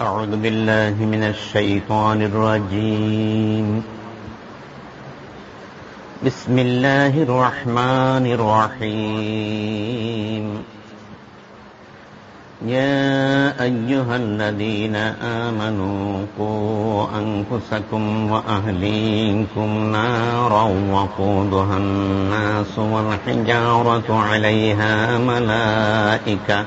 أعوذ بالله من الشيطان الرجيم. بسم الله الرحمن الرحيم. يا أيها الذين آمنوا قوا أنفسكم وأهليكم نارا وقودها الناس والحجارة عليها ملائكة.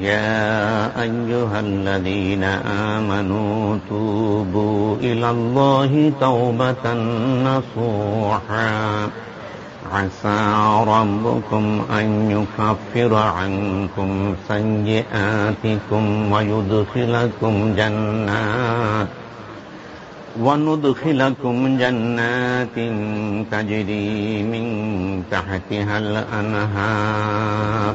يا أيها الذين آمنوا توبوا إلى الله توبة نصوحا. عسى ربكم أن يكفر عنكم سيئاتكم ويدخلكم جنات وندخلكم جنات تجري من تحتها الأنهار.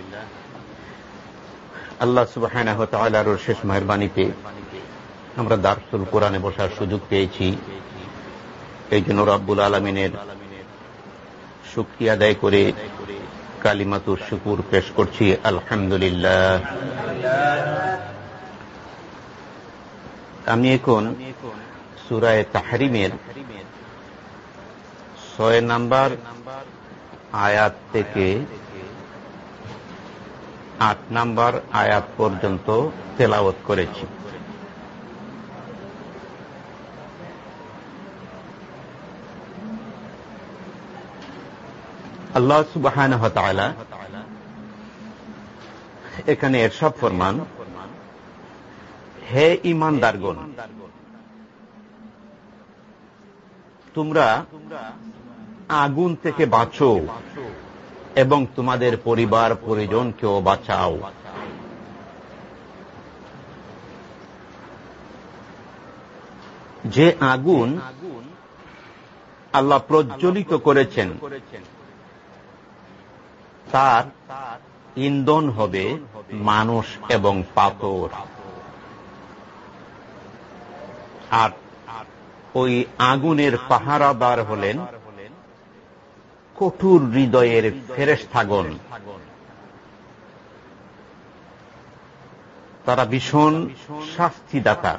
আল্লাহ সুবাহ শেষ মেহরবানিতে আমরা দারসুল কোরআনে বসার সুযোগ পেয়েছি। এই জন্য রব্বুল আলমিনের শুক্তি আদায় করে কালিমাতুর শুকুর পেশ করছি। আলহামদুলিল্লাহ। আমি এখন সুরায় তাহারিমের ছয় নাম্বার আয়াত থেকে আট নাম্বার আয়াত পর্যন্ত তেলাওত করেছি। আল্লাহ সুবাহ এখানে এরসব ফরমান, হে ইমানদারগণ তোমরা আগুন থেকে বাঁচো। এবং তোমাদের পরিবার পরিজনকেও বাঁচাও। যে আগুন আল্লাহ প্রজ্বলিত করেছেন, তার ইন্ধন হবে মানুষ এবং পাথর। আর ওই আগুনের পাহারাদার হলেন কঠোর হৃদয়ের ফেরেস্তাগণ তারা ভীষণ শাস্তিদাতা।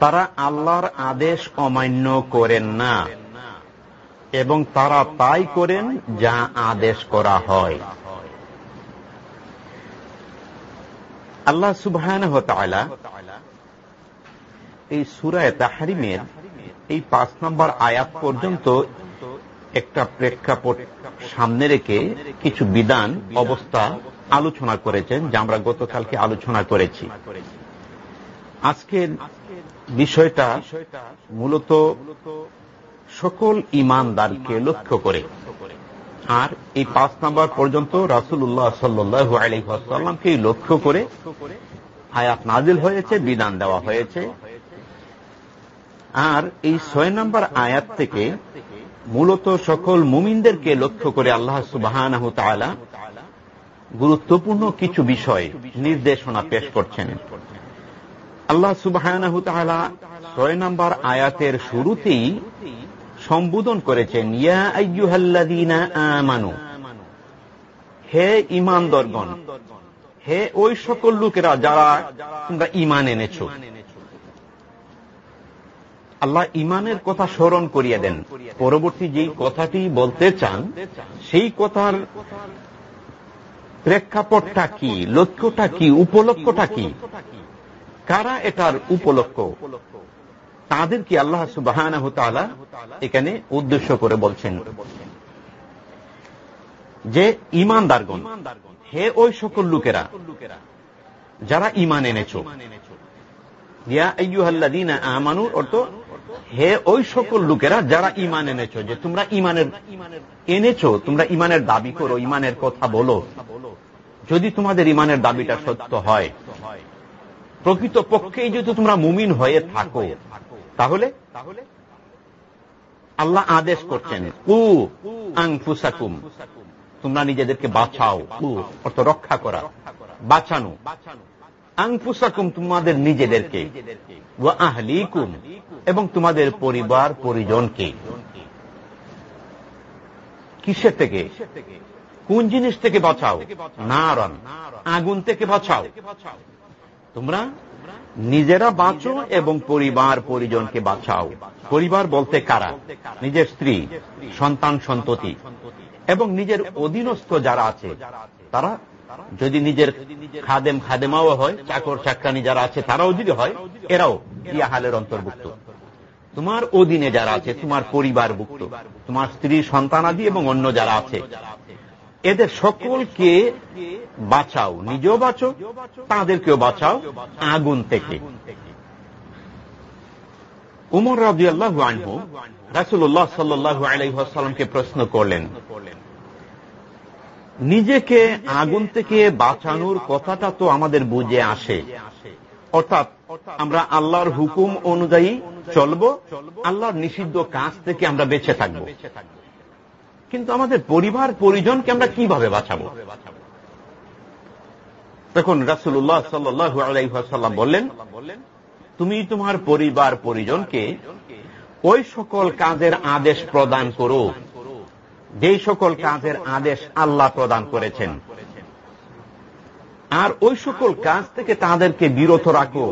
তারা আল্লাহর আদেশ অমান্য করেন না এবং তারা তাই করেন যা আদেশ করা হয়। আল্লাহ সুবাহ এই সুরায় তাহারিমের এই পাঁচ নম্বর আয়াত পর্যন্ত একটা প্রেক্ষাপট সামনে রেখে কিছু বিধান, অবস্থা আলোচনা করেছেন, যা আমরা গতকালকে আলোচনা করেছি। আজকের বিষয়টা মূলত সকল ইমানদারকে লক্ষ্য করে। আর এই পাঁচ নাম্বার পর্যন্ত রাসুল্লাহ সাল্লু আলহাসাল্লামকে লক্ষ্য করে আয়াত নাজিল হয়েছে, বিধান দেওয়া হয়েছে। আর এই ছয় নম্বর আয়াত থেকে মূলত সকল মুমিনদেরকে লক্ষ্য করে আল্লাহ সুবাহ গুরুত্বপূর্ণ কিছু বিষয়, নির্দেশনা পেশ করছেন। আল্লাহ সুবাহ ছয় নম্বর আয়াতের শুরুতেই সম্বোধন করেছেন, ইয়া হে ইমানদরগণ হে ওই সকল লোকেরা যারা তোমরা ইমান এনেছ আল্লাহ ইমানের কথা স্মরণ করিয়ে দেন। পরবর্তী যেই কথাটি বলতে চান, সেই কথার প্রেক্ষাপটটা কি, লক্ষ্যটা কি উপলক্ষটা কি? কারা এটার উপলক্ষ? তাদেরকে আল্লাহ সুবাহ এখানে উদ্দেশ্য করে বলছেন? যে ইমানদারগণ হে ওই সকল লোকেরা, যারা ইমান এনেছো আমানুর অর্থ হে ওই সকল লোকেরা যারা ইমান এনেছো, যে তোমরা ইমানের এনেছো, তোমরা ইমানের দাবি করো ইমানের কথা বলো। যদি তোমাদের ইমানের দাবিটা সত্য হয় প্রকৃত পক্ষেই যদি তোমরা মুমিন হয়ে থাকো, তাহলে তাহলে আল্লাহ আদেশ করছেন উ আং ফুসাকুম তোমরা নিজেদেরকে বাঁচাও। অর্থ রক্ষা করা বাঁচানো বাঁচানো। আংপুসাকুম তোমাদের নিজেদেরকে। ও আহলিকুম, এবং তোমাদের পরিবার, পরিজনকে। কিসের থেকে? কোন জিনিস থেকে বাঁচাও? নারন। আগুন থেকে বাঁচাও। তোমরা নিজেরা বাঁচো এবং পরিবার, পরিজনকে বাঁচাও। পরিবার বলতে কারা? নিজের স্ত্রী, সন্তান, সন্ততি। এবং নিজের অধীনস্থ যারা আছে, তারা যদি নিজের খাদেম খাদেমাও হয়, চাকর চাকরানি যারা আছে তারাও যদি হয়, এরাও ইয়াহালের অন্তর্ভুক্ত। তোমার অধীনে যারা আছে, তোমার পরিবার ভুক্ত তোমার স্ত্রী সন্তানাদি এবং অন্য যারা আছে, এদের সকলকে বাঁচাও, নিজেও বাঁচো, তাদেরকেও বাঁচাও, আগুন থেকে। উমর রাজি আল্লাহ আনহু রাসুল্লাহ সাল্লাহ আলাইসাল্লামকে প্রশ্ন করলেন নিজেকে আগুন থেকে বাঁচানোর কথাটা তো আমাদের বুঝে আসে। অর্থাৎ আমরা আল্লাহর হুকুম অনুযায়ী চলব, আল্লাহর নিষিদ্ধ কাজ থেকে আমরা বেঁচে থাকব। কিন্তু আমাদের পরিবার, পরিজনকে আমরা কীভাবে বাঁচাবো? তখন রাসুল্লাহ সাল্লু আলাইসাল্লাম বললেন, তুমি তোমার পরিবার, পরিজনকে ওই সকল কাজের আদেশ প্রদান করো যেই সকল কাজের আদেশ আল্লাহ প্রদান করেছেন। আর ওই সকল কাজ থেকে তাদেরকে বিরত রাখো,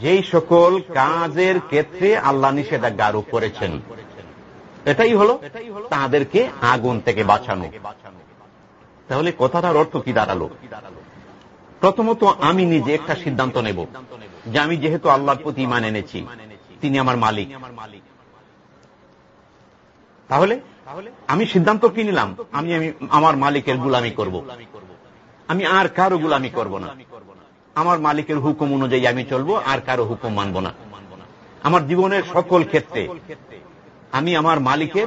যেই সকল কাজের ক্ষেত্রে আল্লাহ নিষেধাজ্ঞা আরোপ করেছেন। এটাই হল তাদেরকে আগুন থেকে বাঁচানো। তাহলে কথাটার অর্থ কি দাঁড়াল? প্রথমত আমি নিজে একটা সিদ্ধান্ত নেব যে আমি যেহেতু আল্লাহর প্রতি ইমান এনেছি, তিনি আমার মালিক। তাহলে আমি সিদ্ধান্ত কি নিলাম? আমি আমি আমার মালিকের গুলামি করব। আমি আর কারও গুলামি করব না। আমার মালিকের হুকুম অনুযায়ী আমি চলবো আর কারও হুকুম মানব না। আমার জীবনের সকল ক্ষেত্রে আমি আমার মালিকের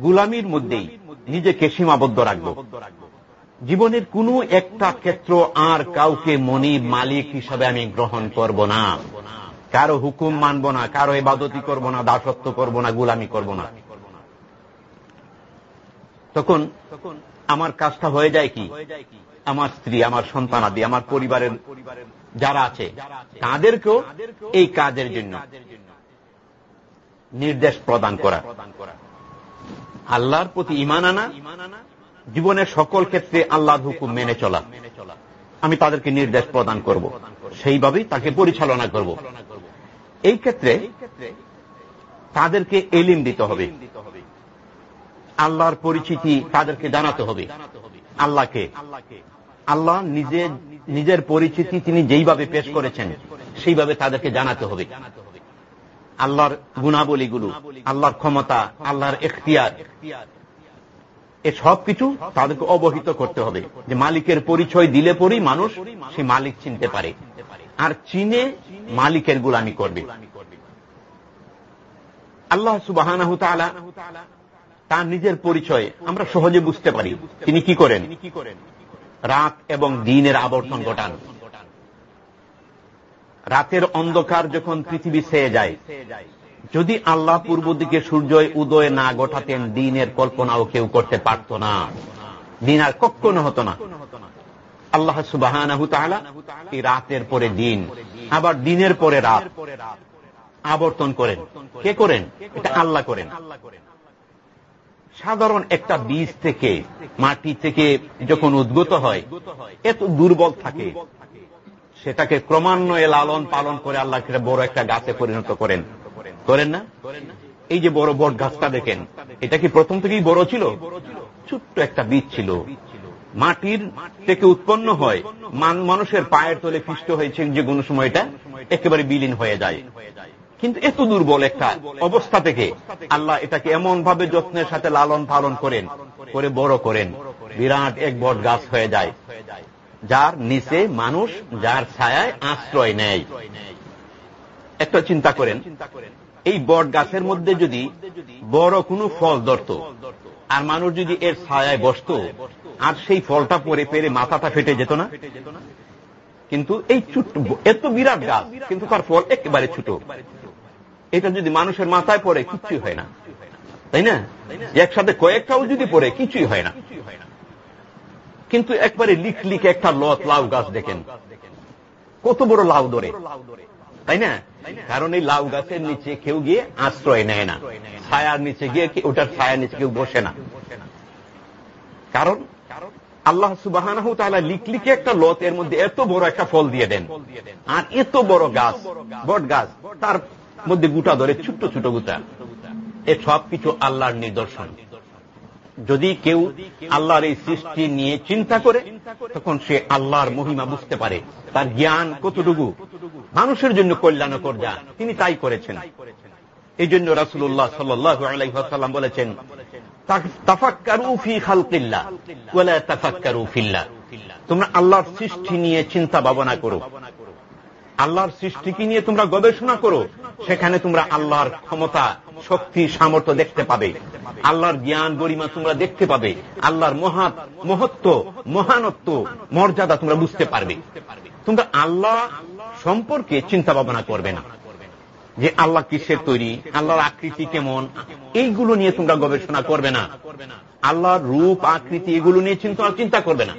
গুলামির মধ্যেই নিজেকে সীমাবদ্ধ রাখব। জীবনের কোন একটা ক্ষেত্র আর কাউকে মনি মালিক হিসাবে আমি গ্রহণ করব না। কারও হুকুম মানব না কারও এবাদতি করব না দাসত্ব করব না গুলামি করব না। তখন আমার কাজটা হয়ে যায় কি? আমার স্ত্রী, আমার সন্তান আদি, আমার পরিবারের যারা আছে, তাদেরকেও এই কাজের জন্য নির্দেশ প্রদান করা। আল্লাহর প্রতি ইমান আনা, জীবনের সকল ক্ষেত্রে আল্লাহর হুকুম মেনে চলা। আমি তাদেরকে নির্দেশ প্রদান করব। সেইভাবেই তাকে পরিচালনা করব। এই ক্ষেত্রে তাদেরকে এলিম দিতে হবে। আল্লাহর পরিচিতি তাদেরকে জানাতে হবে। আল্লাহকে। আল্লাহ নিজে, নিজের পরিচিতি তিনি যেইভাবে পেশ করেছেন, সেইভাবে তাদেরকে জানাতে হবে। আল্লাহর গুণাবলীগুলো, আল্লাহর ক্ষমতা, আল্লাহর এখতিয়ার, এ সব কিছু তাদেরকে অবহিত করতে হবে। যে মালিকের পরিচয় দিলে পরেই মানুষ সে মালিক চিনতে পারে। আর চিনে মালিকের গুলামি করবে। আল্লাহ সুবাহ তার নিজের পরিচয় আমরা সহজে বুঝতে পারি। তিনি কি করেন? রাত এবং দিনের আবর্তন ঘটান। রাতের অন্ধকার যখন পৃথিবী সেয়ে যায়, যদি আল্লাহ পূর্ব দিকে সূর্য উদয় না ঘটাতেন, দিনের কল্পনাও কেউ করতে পারত না। দিন আর কখনো হতো না। আল্লাহ সুবাহ রাতের পরে দিন, আবার দিনের পরে রাত আবর্তন করেন। কে করেন? এটা আল্লাহ করেন। সাধারণ একটা বীজ থেকে, মাটি থেকে যখন উদ্গত হয়, এত দুর্বল থাকে। সেটাকে ক্রমান্বয়ে লালন পালন করে আল্লাহকে বড় একটা গাছে পরিণত করেন। করেন না? এই যে বড় বট গাছটা দেখেন, এটা কি প্রথম থেকেই বড় ছিল? ছোট্ট একটা বীজ ছিল। মাটির থেকে উৎপন্ন হয় মানুষের পায়ের তলে পিষ্ট হয়েছে যে কোনো সময় এটা একেবারে বিলীন হয়ে যায়। কিন্তু এত দুর্বল একটা অবস্থা থেকে আল্লাহ এটাকে এমন ভাবে যত্নের সাথে লালন পালন করেন, করে বড় করেন। বিরাট এক বট গাছ হয়ে যায়, যার নিচে মানুষ যার ছায়ায় আশ্রয় নেয়। একটা চিন্তা করেন, এই বট গাছের মধ্যে যদি বড় কোনো ফল ধরত, আর মানুষ যদি এর ছায়ায় বসত, আর সেই ফলটা পরে পেরে মাথাটা ফেটে যেত না? কিন্তু এই ছোট্ট, এত বিরাট গাছ, কিন্তু তার ফল একেবারে ছোট। এটা যদি মানুষের মাথায় পড়ে কিছুই হয় না। তাই না? একসাথে কয়েকটাও যদি পড়ে কিছুই হয় না। কিন্তু একবারে লিখ লিখ একটা লত লাউ গাছ দেখেন। কত বড় লাউ ধরে। তাই না? কারণ এই লাউ গাছের নিচে কেউ গিয়ে আশ্রয় নেয় না। ছায়ার নিচে গিয়ে ওটার ছায়ার নিচে কেউ বসে না। কারণ আল্লাহ সুবাহ লিখলিখে একটা লত এর মধ্যে এত বড় একটা ফল দিয়ে দেন। আর এত বড় গাছ, বট গাছ, তার মধ্যে গুটা ধরে ছোট্ট ছোট গুটা। এ সব কিছু আল্লাহর নিদর্শন। যদি কেউ আল্লাহর এই সৃষ্টি নিয়ে চিন্তা করে, তখন সে আল্লাহর মহিমা বুঝতে পারে। তার জ্ঞান কতটুকু? মানুষের জন্য কল্যাণকর যা। তিনি তাই করেছেন। এই জন্য রাসুল্লাহ সাল্লাম বলেছেন তোমরা আল্লাহর সৃষ্টি নিয়ে চিন্তা ভাবনা করো। আল্লাহর সৃষ্টিকে নিয়ে তোমরা গবেষণা করো, সেখানে তোমরা আল্লাহর ক্ষমতা, শক্তি, সামর্থ্য দেখতে পাবে। আল্লাহর জ্ঞান, গরিমা তোমরা দেখতে পাবে। আল্লাহর মহাত, মহত্ব, মহানত্ব, মর্যাদা তোমরা বুঝতে পারবে। তোমরা আল্লাহ সম্পর্কে চিন্তা ভাবনা করবে না। যে আল্লাহ কিসের তৈরি, আল্লাহর আকৃতি কেমন, এইগুলো নিয়ে তোমরা গবেষণা করবে না। আল্লাহর রূপ, আকৃতি, এগুলো নিয়ে চিন্তা চিন্তা করবে না।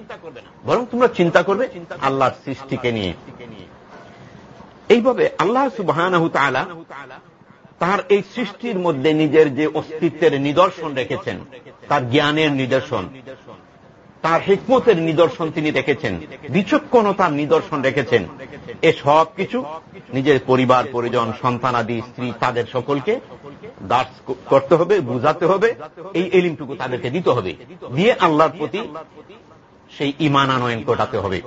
বরং তোমরা চিন্তা করবে আল্লাহর সৃষ্টিকে নিয়ে। এইভাবে আল্লাহ সুবাহ তার এই সৃষ্টির মধ্যে নিজের যে অস্তিত্বের নিদর্শন রেখেছেন, তার জ্ঞানের নিদর্শন, তার হিকমতের নিদর্শন তিনি রেখেছেন, বিচক্ষণতার নিদর্শন রেখেছেন। এ সব কিছু নিজের পরিবার, পরিজন সন্তানাদি স্ত্রী, তাদের সকলকে দাস করতে হবে, বুঝাতে হবে, এই এলিমটুকু তাদেরকে দিতে হবে। দিয়ে আল্লাহর প্রতি সেই ইমান আনয়ন ঘটাতে হবে।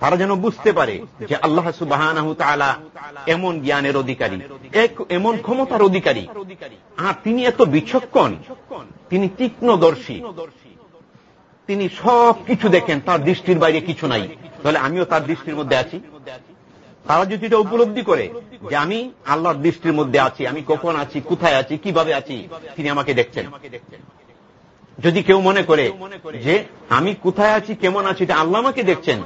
তারা যেন বুঝতে পারে যে আল্লাহ সুবাহ এমন জ্ঞানের অধিকারী, এক এমন ক্ষমতার অধিকারী। আর তিনি এত বিচক্ষণ, তিনি তীক্ষ্ণদর্শী। তিনি সব কিছু দেখেন, তার দৃষ্টির বাইরে কিছু নাই। তাহলে আমিও তার দৃষ্টির মধ্যে আছি? তারা যদি এটা উপলব্ধি করে যে আমি আল্লাহর দৃষ্টির মধ্যে আছি, আমি কখন আছি, কোথায় আছি, কীভাবে আছি, তিনি আমাকে দেখছেন। যদি কেউ মনে করে যে আমি কোথায় আছি কেমন আছি এটা আল্লাহ আমাকে দেখছেন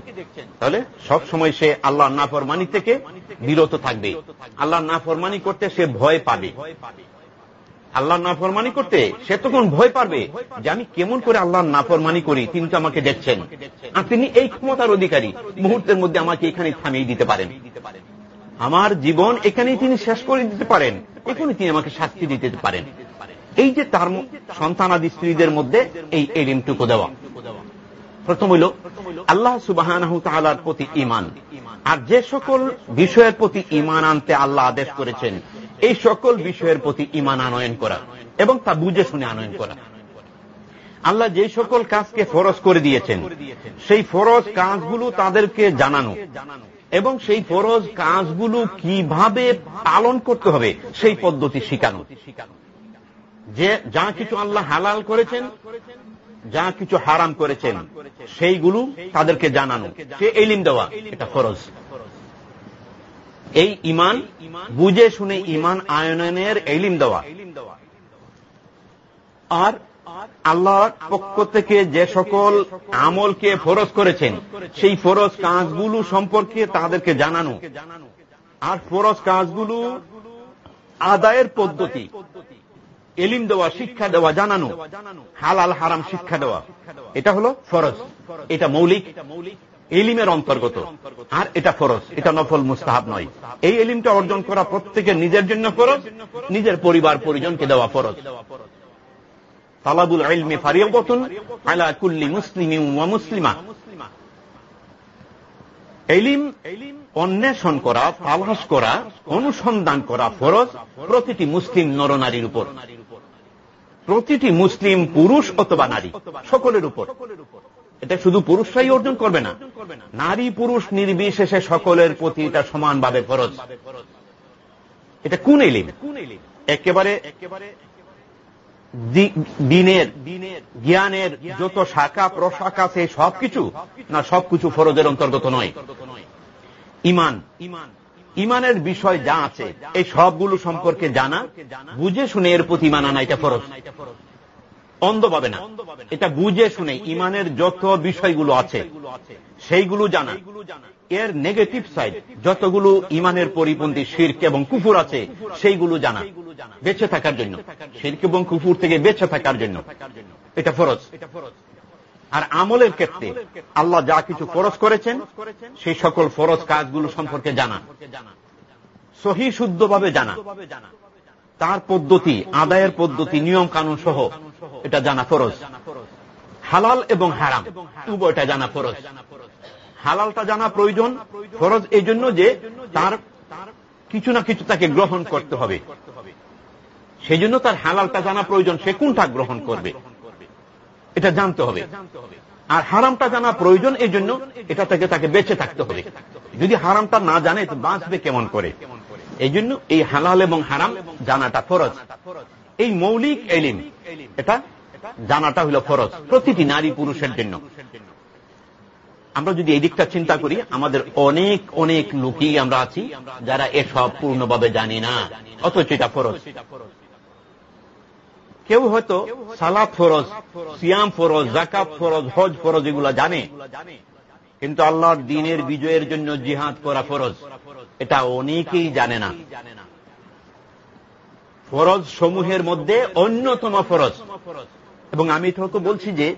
তাহলে সব সময় সে আল্লাহ নাফরমানি থেকে বিরত থাকবে। আল্লাহ নাফরমানি করতে সে ভয় পাবে। আল্লাহ নাফরমানি করতে সে তখন ভয় পারবে যে আমি কেমন করে আল্লাহ নাফরমানি করি তিনি তো আমাকে দেখছেন। আর তিনি এই ক্ষমতার অধিকারী। মুহূর্তের মধ্যে আমাকে এখানে থামিয়ে দিতে পারেন। আমার জীবন এখানেই তিনি শেষ করে দিতে পারেন। এখানে তিনি আমাকে শাস্তি দিতে পারেন। এই যে তার সন্তানাদি স্ত্রীদের মধ্যে এই এলিমটুকু দেওয়া। প্রথম হইল আল্লাহ সুবাহ প্রতি ইমান আর যে সকল বিষয়ের প্রতি ইমান আনতে আল্লাহ আদেশ করেছেন, এই সকল বিষয়ের প্রতি ইমান আনয়ন করা এবং তা বুঝে শুনে আনয়ন করা। আল্লাহ যে সকল কাজকে ফরজ করে দিয়েছেন, সেই ফরজ কাজগুলো তাদেরকে জানানো এবং সেই ফরজ কাজগুলো কীভাবে পালন করতে হবে, সেই পদ্ধতি শিখানো। যে যা কিছু আল্লাহ হালাল করেছেন, যা কিছু হারাম করেছেন, সেইগুলো তাদেরকে জানানো। সে এলিম দেওয়া, এটা ফরজ। এই ইমান বুঝে শুনে ইমান আয়নের এলিম দেওয়া। আর আল্লাহর পক্ষ থেকে যে সকল আমলকে ফরজ করেছেন, সেই ফরজ কাজগুলো সম্পর্কে তাদেরকে জানানো। আর ফরজ কাজগুলো আদায়ের পদ্ধতি। এলিম দেওয়া, শিক্ষা দেওয়া জানানো। হালাল, হারাম শিক্ষা দেওয়া। এটা হলো ফরজ। এটা মৌলিক। এলিমের অন্তর্গত। আর এটা ফরজ। এটা নফল, মুস্তাহাব নয়। এই এলিমটা অর্জন করা প্রত্যেকের নিজের জন্য ফরজ। নিজের পরিবার, পরিজনকে দেওয়া ফরজ। তালাবুল ইলমি ফারিয়াবতুন আলা মুসলিমি মুসলিমা। এলিম, অন্বেষণ করা, তালাশ করা, অনুসন্ধান করা ফরজ প্রতিটি মুসলিম নরনারীর উপর। প্রতিটি মুসলিম পুরুষ অথবা নারী, সকলের উপর। এটা শুধু পুরুষরাই অর্জন করবে না, নারী পুরুষ নির্বিশেষে সকলের প্রতি এটা সমানভাবে ফরজ। এটা কোন এলিম একেবারে দিনের দিনের, জ্ঞানের যত শাখা প্রশাখা আছে সবকিছু, না সবকিছু ফরজের অন্তর্গত নয়। ইমান ইমান ইমানের বিষয় যা আছে, এই সবগুলো সম্পর্কে জানা, বুঝে শুনে এর প্রতি ইমান আনা এটা ফরজ। অন্ধভাবে না। এটা বুঝে শুনে ইমানের যত বিষয়গুলো আছে, সেইগুলো জানা। এর নেগেটিভ সাইড যতগুলো ইমানের পরিপন্থী শির্ক এবং কুফুর আছে, সেইগুলো জানা। বেঁচে থাকার জন্য। শির্ক এবং কুফুর থেকে বেঁচে থাকার জন্য। এটা ফরজ এটা ফরজ। আর আমলের ক্ষেত্রে আল্লাহ যা কিছু ফরজ করেছেন, সেই সকল ফরজ কাজগুলো সম্পর্কে জানা সহি, শুদ্ধভাবে জানা তার পদ্ধতি, আদায়ের পদ্ধতি, নিয়ম কানুন সহ এটা জানা ফরজ। হালাল এবং হারাম উভয়টা জানা ফরজ। হালালটা জানা প্রয়োজন, ফরজ এই জন্য যে তার কিছু না কিছু তাকে গ্রহণ করতে হবে। সেই জন্য তার হালালটা জানা প্রয়োজন, সে কোনটা গ্রহণ করবে? এটা জানতে হবে। আর হারামটা জানা প্রয়োজন এই জন্য এটা থেকে তাকে বেঁচে থাকতে হবে। যদি হারামটা না জানে, তো বাঁচবে কেমন করে? এই জন্য এই হালাল এবং হারাম জানাটা ফরজ। এই মৌলিক এলিম, এটা জানাটা হলো ফরজ প্রতিটি নারী পুরুষের জন্য। আমরা যদি এই দিকটা চিন্তা করি, আমাদের অনেক অনেক লোকই আমরা আছি যারা এসব পূর্ণভাবে জানি না, অথচ এটা ফরজ। কেউ হয়তো সালাদ ফরজ সিয়াম ফরজ জাকাত ফরজ হজ ফরজ এগুলা জানে। কিন্তু আল্লাহর দিনের বিজয়ের জন্য জিহাদ করা ফরজ। এটা অনেকেই জানে না। ফরজ সমূহের মধ্যে অন্যতম ফরজ। এবং আমি তো বলছি যে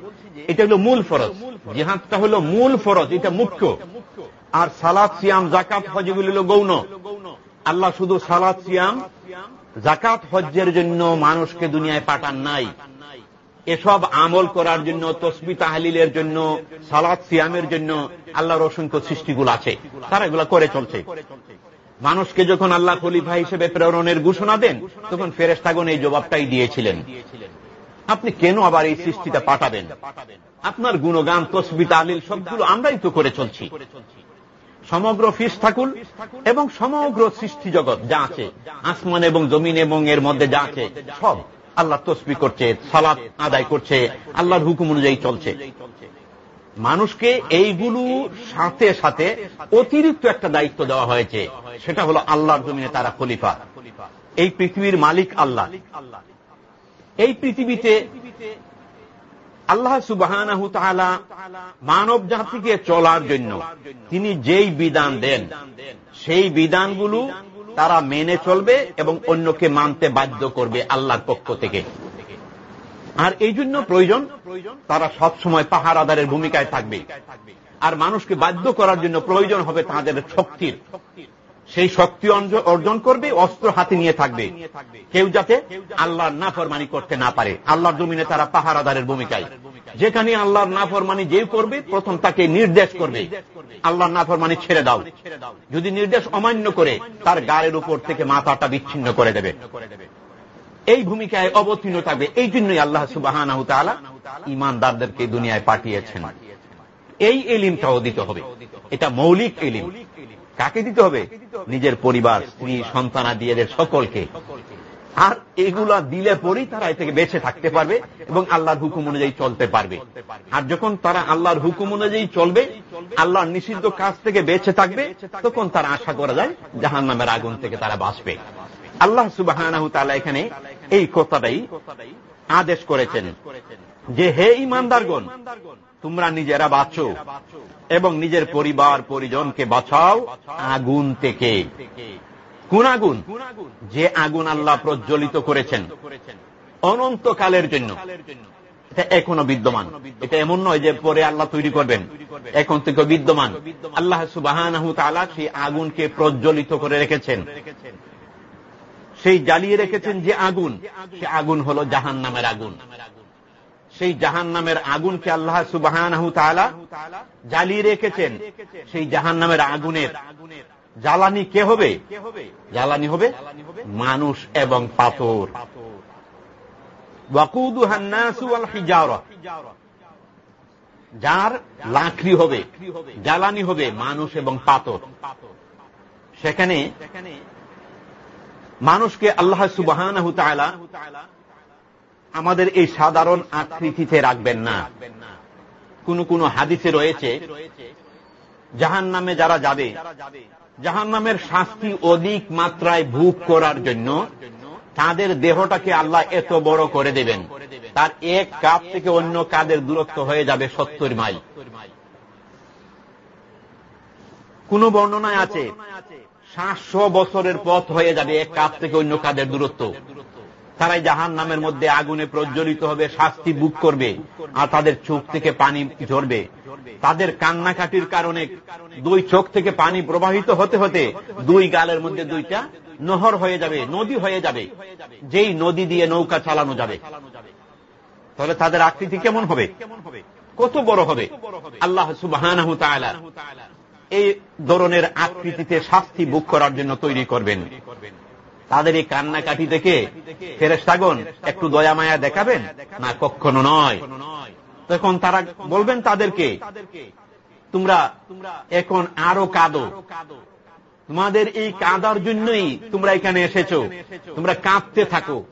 এটা হলো মূল ফরজ। জিহাদটা হলো মূল ফরজ এটা মুখ্য। আর সালাদ সিয়াম জাকাত হজ এগুলো হল গৌণ। আল্লাহ শুধু সালাদ সিয়াম জাকাত হজ্জের জন্য মানুষকে দুনিয়ায় পাঠান নাই। এসব আমল করার জন্য, তসবি তাহলিলের জন্য সালাদ সিয়ামের জন্য আল্লাহর অসংখ্য সৃষ্টিগুলো আছে। তারা এগুলো করে চলছে। মানুষকে যখন আল্লাহ খলিফা হিসেবে প্রেরণের ঘোষণা দেন, তখন ফেরেস্তাগন এই জবাবটাই দিয়েছিলেন। আপনি কেন আবার এই সৃষ্টিটা পাঠাবেন? আপনার গুণগান, তসবি, তাহলিল সবগুলো আমরাই তো করে চলছি। সমগ্র ফিস থাকুল এবং সমগ্র সৃষ্টি জগৎ যা আছে, আসমান এবং জমিন এবং এর মধ্যে যা আছে, সব আল্লাহ তসবি করছে সালাদ আদায় করছে, আল্লাহর হুকুম অনুযায়ী চলছে। মানুষকে এইগুলো সাথে সাথে অতিরিক্ত একটা দায়িত্ব দেওয়া হয়েছে, সেটা হলো আল্লাহর জমিনে তারা খলিফা। এই পৃথিবীর মালিক আল্লাহ। এই পৃথিবীতে আল্লাহ সুবাহ মানব জাতিকে চলার জন্য তিনি যেই বিধান দেন, সেই বিধানগুলো তারা মেনে চলবে এবং অন্যকে মানতে বাধ্য করবে আল্লাহর পক্ষ থেকে। আর এই জন্য প্রয়োজন, তারা সবসময় পাহাড় আদারের ভূমিকায় থাকবে। আর মানুষকে বাধ্য করার জন্য প্রয়োজন হবে তাদের শক্তির। সেই শক্তি অর্জন করবে, অস্ত্র হাতে নিয়ে থাকবে। কেউ যাতে আল্লাহর নাফরমানি করতে না পারে। আল্লাহর জমিনে তারা পাহারাদারের ভূমিকায়। যেখানে আল্লাহর নাফরমানি যে করবে, প্রথম তাকে নির্দেশ করবে। আল্লাহর নাফরমানি ছেড়ে দাও। যদি নির্দেশ অমান্য করে, তার গায়ের উপর থেকে মাথাটা বিচ্ছিন্ন করে দেবে। এই ভূমিকায় অবতীর্ণ থাকবে। এই জন্যই আল্লাহ সুবাহ ইমানদারদেরকে দুনিয়ায় পাঠিয়েছেন। এই এলিমটাও দিতে হবে। এটা মৌলিক এলিম। কাকে দিতে হবে? নিজের পরিবার, স্ত্রী সন্তানাদি এদের সকলকে। আর এগুলা দিলে পরেই তারা এ থেকে বেঁচে থাকতে পারবে এবং আল্লাহর হুকুম অনুযায়ী চলতে পারবে। আর যখন তারা আল্লাহর হুকুম অনুযায়ী চলবে, আল্লাহর নিষিদ্ধ কাজ থেকে বেঁচে থাকবে, তখন তারা আশা করা যায় জাহান নামের আগুন থেকে তারা বাঁচবে। আল্লাহ সুবাহ এখানে এই কথাটাই আদেশ করেছেন যে, হে ইমানদারগণ, তোমরা নিজেরা বাঁচো। এবং নিজের পরিবার, পরিজনকে বাঁচাও আগুন থেকে। কোন আগুন? যে আগুন আল্লাহ প্রজ্বলিত করেছেন অনন্তকালের জন্য। এটা এখনও বিদ্যমান। এটা এমন নয় যে পরে আল্লাহ তৈরি করবেন। এখন থেকে বিদ্যমান। আল্লাহ সুবাহ সেই আগুনকে প্রজ্বলিত করে রেখেছেন। সেই জ্বালিয়ে রেখেছেন যে আগুন। সে আগুন হল জাহান নামের আগুন। সেই জাহান নামের আগুনকে আল্লাহ সুবাহ জ্বালিয়ে রেখেছেন। সেই জাহান নামের আগুনের জ্বালানি কে হবে? জ্বালানি হবে মানুষ এবং পাথর। যার লাকড়ি হবে, জ্বালানি হবে মানুষ এবং পাতর সেখানে মানুষকে আল্লাহ সুবাহ আমাদের এই সাধারণ আকৃতিতে রাখবেন না। কোন কোন হাদিসে রয়েছে জাহান নামে যারা যাবে জাহান নামের শাস্তি অধিক মাত্রায় ভোগ করার জন্য তাদের দেহটাকে আল্লাহ এত বড় করে দেবেন। তার এক কাপ থেকে অন্য কাদের দূরত্ব হয়ে যাবে সত্তর মাইল। কোন বর্ণনায় আছে, সাতশো বছরের পথ হয়ে যাবে এক কাপ থেকে অন্য কাদের দূরত্ব। তারাই জাহান নামের মধ্যে আগুনে প্রজ্বলিত হবে, শাস্তি বুক করবে আর তাদের চোখ থেকে পানি ঝরবে। তাদের কান্নাকাটির কারণে দুই চোখ থেকে পানি প্রবাহিত হতে হতে দুই গালের মধ্যে দুইটা নহর হয়ে যাবে, নদী হয়ে যাবে। যেই নদী দিয়ে নৌকা চালানো যাবে। তাহলে তাদের আকৃতি কেমন হবে? কত বড় হবে? আল্লাহ সুবাহ এই ধরনের আকৃতিতে শাস্তি বুক করার জন্য তৈরি করবেন। তাদের এই কান্নাকাটি দেখে ফেরেস্তাগন একটু দয়া মায়া দেখাবেন? না, কখনো নয়। তখন তারা বলবেন তাদেরকে, তোমরা এখন আরও কাঁদো। তোমাদের এই কাঁদার জন্যই তোমরা এখানে এসেছ। তোমরা কাঁদতে থাকো।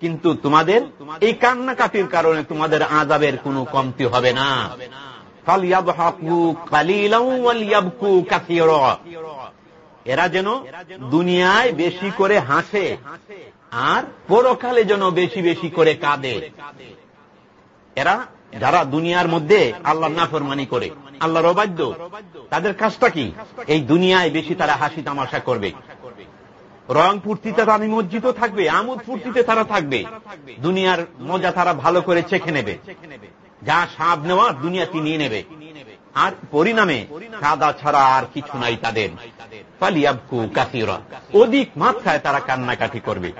কিন্তু তোমাদের এই কান্নাকাটির কারণে তোমাদের আজাবের কোনো কমতি হবে না। এরা যেন দুনিয়ায় বেশি করে হাসে আর পরকালে যেন বেশি বেশি করে কাঁদে। এরা যারা দুনিয়ার মধ্যে আল্লাহ নাফরমানি করে, আল্লাহর অবাধ্য, তাদের কাজটা কি? এই দুনিয়ায় বেশি তারা হাসি তামাশা করবে। রং ফুর্তিতে তারা নিমজ্জিত থাকবে আমোদ ফুর্তিতে তারা থাকবে। দুনিয়ার মজা তারা ভালো করে চেখে নেবে। যা সাপ নেওয়া দুনিয়াতে নিয়ে নেবে। আর পরিণামে কাদা ছাড়া আর কিছু নাই তাদের। পালিয়াবকু কাসিরা। অধিক মাত্রায় তারা কান্নাকাটি করবে।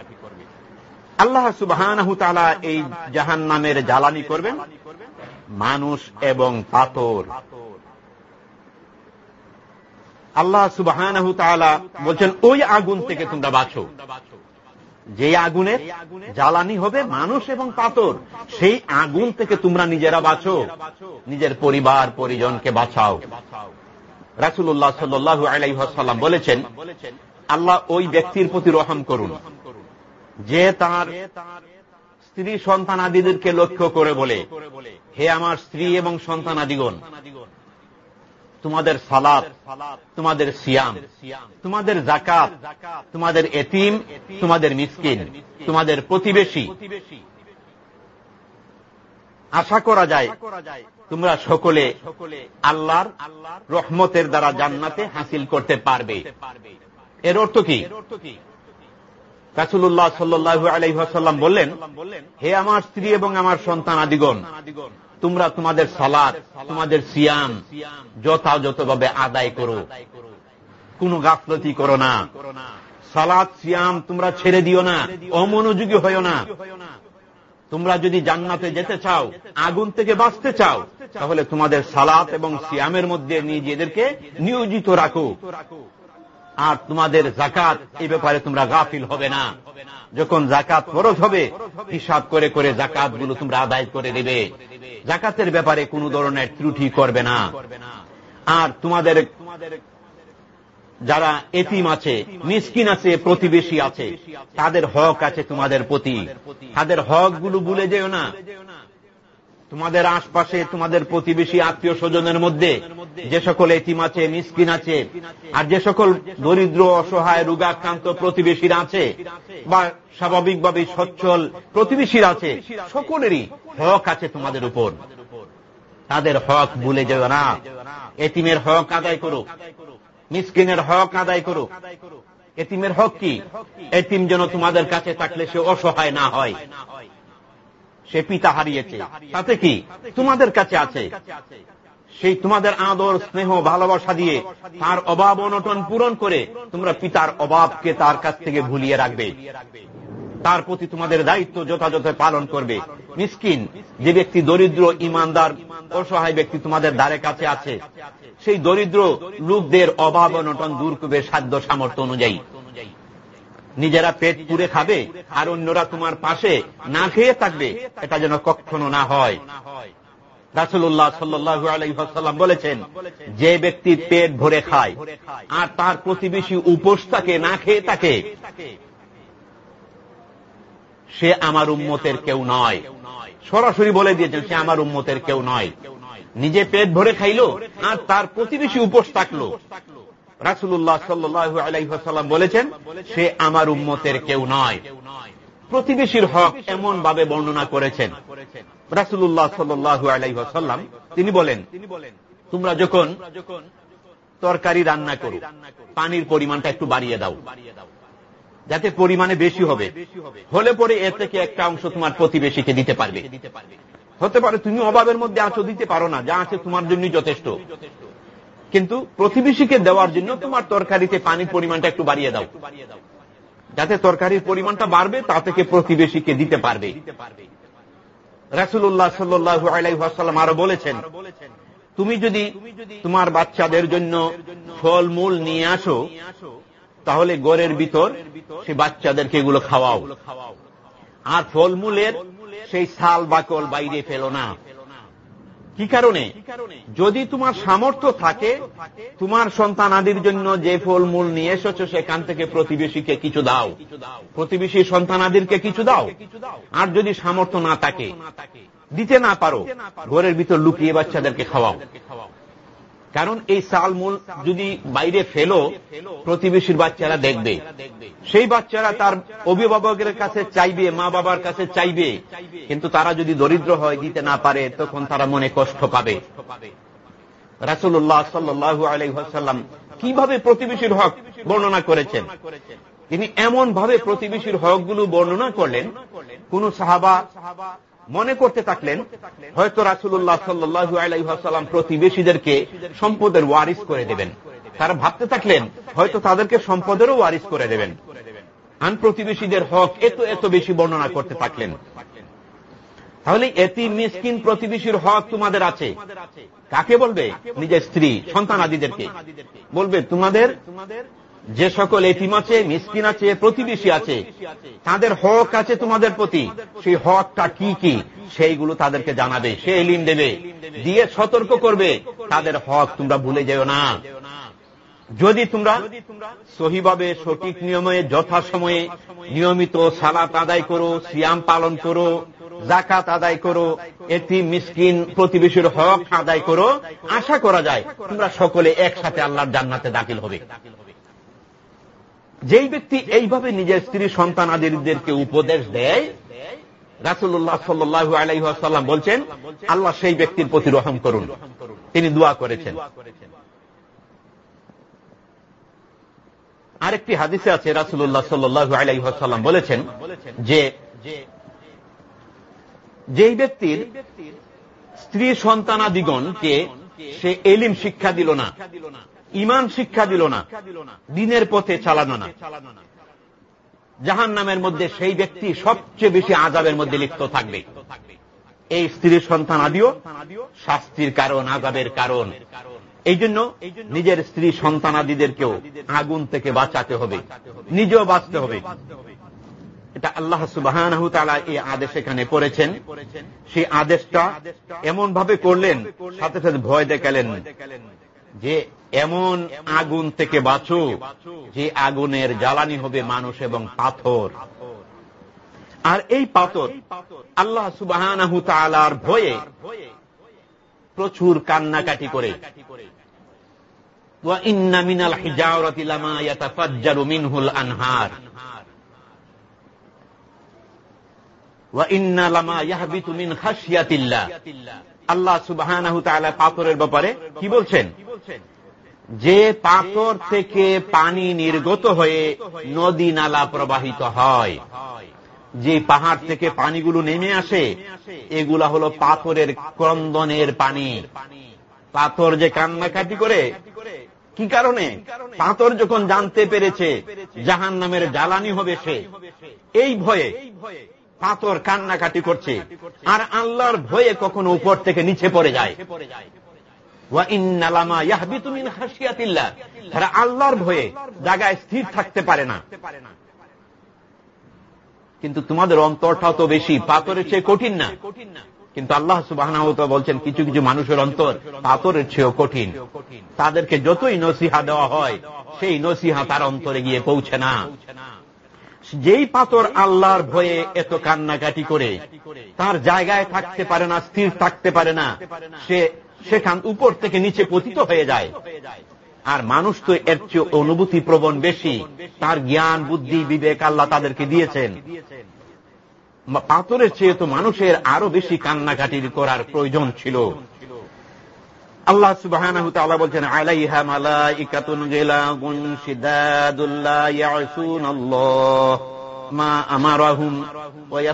আল্লাহ সুবাহ এই জাহান নামের জ্বালানি করবেন। মানুষ এবং পাথর। আল্লাহ সুবাহ বলছেন, ওই আগুন থেকে তোমরা বাঁচো। যে আগুনের জ্বালানি হবে মানুষ এবং পাথর, সেই আগুন থেকে তোমরা নিজেরা বাঁচো। নিজের পরিবার, পরিজনকে বাঁচাও। রাসুল্লাহ সাল্লু আলাইসাল্লাম বলেছেন, আল্লাহ ওই ব্যক্তির প্রতি রহম করুন, যে তার স্ত্রী সন্তানাদিদেরকে লক্ষ্য করে বলে, হে আমার স্ত্রী এবং সন্তানাদিগণ, তোমাদের সালাদ তোমাদের সিয়াম, তোমাদের জাকাত তোমাদের এতিম, তোমাদের মিসকিন, তোমাদের প্রতিবেশী আশা করা যায়, তোমরা সকলে আল্লাহর রহমতের দ্বারা জান্নাতে হাসিল করতে পারবে। এর অর্থ কি? রাসুল্লাহ সাল্লু আলাইসাল্লাম বললেন, হে আমার স্ত্রী এবং আমার সন্তান আদিগণ, তোমরা তোমাদের সালাদ তোমাদের সিয়াম যথাযথভাবে আদায় করো। কোন গাফলতি করো না। সালাদ সিয়াম তোমরা ছেড়ে দিও না, অমনোযোগী হইও না। তোমরা যদি জান্নাতে যেতে চাও, আগুন থেকে বাঁচতে চাও, তাহলে তোমাদের সালাত এবং সিয়ামের মধ্যে নিজেদেরকে নিয়োজিত রাখো। আর তোমাদের জাকাত এই ব্যাপারে তোমরা গাফিল হবে না। যখন জাকাত ফরজ হবে, হিসাব করে করে জাকাতগুলো তোমরা আদায় করে দেবে জাকাতের ব্যাপারে কোন ধরনের ত্রুটি করবে না। আর তোমাদের যারা এতিম আছে, মিসকিন আছে, প্রতিবেশী আছে, তাদের হক আছে তোমাদের প্রতি। তাদের হকগুলো ভুলে যেও না। তোমাদের আশপাশে তোমাদের প্রতিবেশী আত্মীয় স্বজনের মধ্যে যে সকল এতিম আছে, মিসকিন আছে, আর যে সকল দরিদ্র, অসহায়, রোগাক্রান্ত প্রতিবেশীরা আছে, বা স্বাভাবিকভাবে সচ্ছল প্রতিবেশীরা আছে, সকলেরই হক আছে তোমাদের উপর। তাদের হক ভুলে যেও না। এতিমের হক আদায় করো মিসকিনের হক আদায় করো এতিমের হক কি? এতিম যেন তোমাদের কাছে থাকলে সে অসহায় না হয়। সে পিতা হারিয়েছে। তাতে কি? তোমাদের কাছে আছে। সেই তোমাদের আদর, স্নেহ, ভালোবাসা দিয়ে তার অভাব অনটন পূরণ করে তোমরা পিতার অভাবকে তার কাছ থেকে ভুলিয়ে রাখবে। তার প্রতি তোমাদের দায়িত্ব যথাযথ পালন করবে। মিসকিন, যে ব্যক্তি দরিদ্র, ইমানদার, অসহায় ব্যক্তি তোমাদের দ্বারে কাছে আছে, সেই দরিদ্র লোকদের অভাব অনটন দূর করবে সাধ্য সামর্থ্য অনুযায়ী। নিজেরা পেট পুরে খাবে আর অন্যরা তোমার পাশে না খেয়ে থাকবে, এটা যেন কখনো না হয়। রাসুল্লাহ সাল্লু আলাইসাল্লাম বলেছেন, যে ব্যক্তি পেট ভরে খায় আর তার প্রতিবেশী উপোস থাকে, না খেয়ে থাকে সে আমার উম্মতের কেউ নয়। সরাসরি বলে দিয়েছেন, সে আমার উম্মতের কেউ নয়। নিজে পেট ভরে খাইল, আর তার প্রতিবেশী উপোস থাকল। রাসুল্লাহ সাল্লু বলেছেন, সে আমার উম্মতের কেউ নয়। প্রতিবেশীর হক এমন ভাবে বর্ণনা করেছেন। রাসুল্লাহ সাল্লু আলাইসাল্লাম তিনি বলেন, তোমরা যখন তরকারি রান্না করো, পানির পরিমাণটা একটু বাড়িয়ে দাও। যাতে পরিমাণে বেশি হবে। হলে পরে এর থেকে একটা অংশ তোমার প্রতিবেশীকে দিতে পারবে। হতে পারে তুমি অভাবের মধ্যে আছো দিতে পারো না। যা আছে তোমার জন্যই যথেষ্ট। কিন্তু প্রতিবেশীকে দেওয়ার জন্য তোমার তরকারিতে পানির পরিমাণটা একটু বাড়িয়ে দাও। যাতে তরকারির পরিমাণটা বাড়বে তা থেকে প্রতিবেশীকে দিতে পারবে। রাসুল্লাহ সাল্লু আলাইসাল্লাম আরও বলেছেন তুমি যদি তোমার বাচ্চাদের জন্য ফলমূল নিয়ে আসো তাহলে গড়ের ভিতর সে বাচ্চাদেরকে এগুলো খাওয়াও। আর ফলমূলের সেই সাল বাকল বাইরে ফেলো না। কি কারণে? যদি তোমার সামর্থ্য থাকে, তোমার সন্তান আদির জন্য যে ফলমূল নিয়ে এসেছ, সেখান থেকে প্রতিবেশীকে কিছু দাও। প্রতিবেশী সন্তান আদিরকে কিছু দাও। আর যদি সামর্থ্য না থাকে, দিতে না পারো, ঘরের ভিতর লুকিয়ে বাচ্চাদেরকে খাওয়াও। কারণ এই সালমূল যদি বাইরে ফেলো, প্রতিবেশীর বাচ্চারা দেখবে। সেই বাচ্চারা তার অভিভাবকের কাছে চাইবে, মা বাবার কাছে চাইবে। কিন্তু তারা যদি দরিদ্র হয়, দিতে না পারে, তখন তারা মনে কষ্ট পাবে। রাসুল্লাহ সাল্লু আলাইসাল্লাম কীভাবে প্রতিবেশীর হক বর্ণনা করেছেন? তিনি এমন ভাবে প্রতিবেশীর হকগুলো বর্ণনা করলেন। কোন সাহাবা মনে করতে থাকলেন, হয়তো রাসুল্লাহ সাল্লু আলাইসাল্লাম প্রতিবেশীদেরকে সম্পদের ওয়ারিস করে দেবেন। তারা ভাবতে থাকলেন, হয়তো তাদেরকে সম্পদেরও ওয়ারিস করে দেবেন। আন প্রতিবেশীদের হক এত এত বেশি বর্ণনা করতে থাকলেন। তাহলে এটি মিসকিন প্রতিবেশীর হক তোমাদের আছে। কাকে বলবে? নিজের স্ত্রী, সন্তান আদিদেরকে। বলবে, তোমাদের যে সকল এটিম আছে, মিসকিন আছে, প্রতিবেশী আছে, তাদের হক আছে তোমাদের প্রতি। সেই হকটা কি কি? সেইগুলো তাদেরকে জানাবে, সে এলিম দেবে, দিয়ে সতর্ক করবে। তাদের হক তোমরা ভুলে যেও না। যদি তোমরা সহিভাবে সঠিক নিয়মে, যথাসময়ে নিয়মিত সালাত আদায় করো, সিয়াম পালন করো জাকাত আদায় করো এটি মিসকিন, প্রতিবেশীর হক আদায় করো, আশা করা যায় তোমরা সকলে একসাথে আল্লাহর জান্নাতে দাখিল হবে। যেই ব্যক্তি এইভাবে নিজের স্ত্রী সন্তান আদিদেরকে উপদেশ দেয় রাসুল্লাহ সাল্লু আলাইসাল্লাম বলছেন, আল্লাহ সেই ব্যক্তির প্রতি রহম করুন। তিনি দোয়া করেছেন। আরেকটি হাদিসে আছে রাসুল্লাহ সাল্লু আলাইসাল্লাম বলেছেন যে, যেই ব্যক্তির স্ত্রী সন্তানাদিগণকে সে এলিম শিক্ষা দিল না ইমান শিক্ষা দিল না, দিনের পথে চালানো না। জাহান নামের মধ্যে সেই ব্যক্তি সবচেয়ে বেশি আজাবের মধ্যে লিপ্ত থাকবে। এই স্ত্রীর সন্তান আদিও শাস্তির কারণ আজাবের কারণ। এই জন্য নিজের স্ত্রী সন্তানাদিদেরকেও আগুন থেকে বাঁচাতে হবে, নিজেও বাঁচতে হবে। এটা আল্লাহ সুবাহ এই আদেশ এখানে করেছেন। সেই আদেশটা এমন ভাবে করলেন, সাথে সাথে ভয় দেখালেন যে এমন আগুন থেকে বাঁচো যে আগুনের জ্বালানি হবে মানুষ এবং পাথর। আর এই পাথর আল্লাহ সুবাহ ভয়ে প্রচুর কান্নাকাটি করে। আনহার। আল্লাহ সুবাহ পাথরের ব্যাপারে কি বলছেন? যে পাথর থেকে পানি নির্গত হয়ে নদী নালা প্রবাহিত হয়, যে পাহাড় থেকে পানিগুলো নেমে আসে, এগুলা হলো পাথরের ক্রন্দনের পানি। পাথর যে কান্নাকাটি করে, কি কারণে? পাথর যখন জানতে পেরেছে জাহান নামের জ্বালানি হবে সে, এই ভয়ে পাথর কান্নাকাটি করছে, আর আল্লাহর ভয়ে কখনো উপর থেকে নিচে পড়ে যায়। তারা আল্লাহর ভয়ে জায়গায় স্থির থাকতে পারে না। কিন্তু তোমাদের অন্তরটাও তো বেশি, পাথরের চেয়ে কঠিন না। কিন্তু আল্লাহ সুবাহ বলছেন, কিছু কিছু মানুষের অন্তর পাথরের চেয়েও কঠিন। তাদেরকে যতই নসিহা দেওয়া হয়, সেই নসিহা তার অন্তরে গিয়ে পৌঁছে না। যেই পাথর আল্লাহর ভয়ে এত কান্নাকাটি করে, তার জায়গায় থাকতে পারে না, স্থির থাকতে পারে না, সে সেখান উপর থেকে নিচে পতিত হয়ে যায়। আর মানুষ তো এর চেয়ে অনুভূতি প্রবণ বেশি। তার জ্ঞান, বুদ্ধি, বিবেক আল্লাহ তাদেরকে দিয়েছেন। পাথরের চেয়ে তো মানুষের আরও বেশি কান্নাকাটি করার প্রয়োজন ছিল। আল্লাহ সুবাহ বলছেন, আলাইহা মালাইকাতুন গিলাগুন মা আমারাহুম ওয়া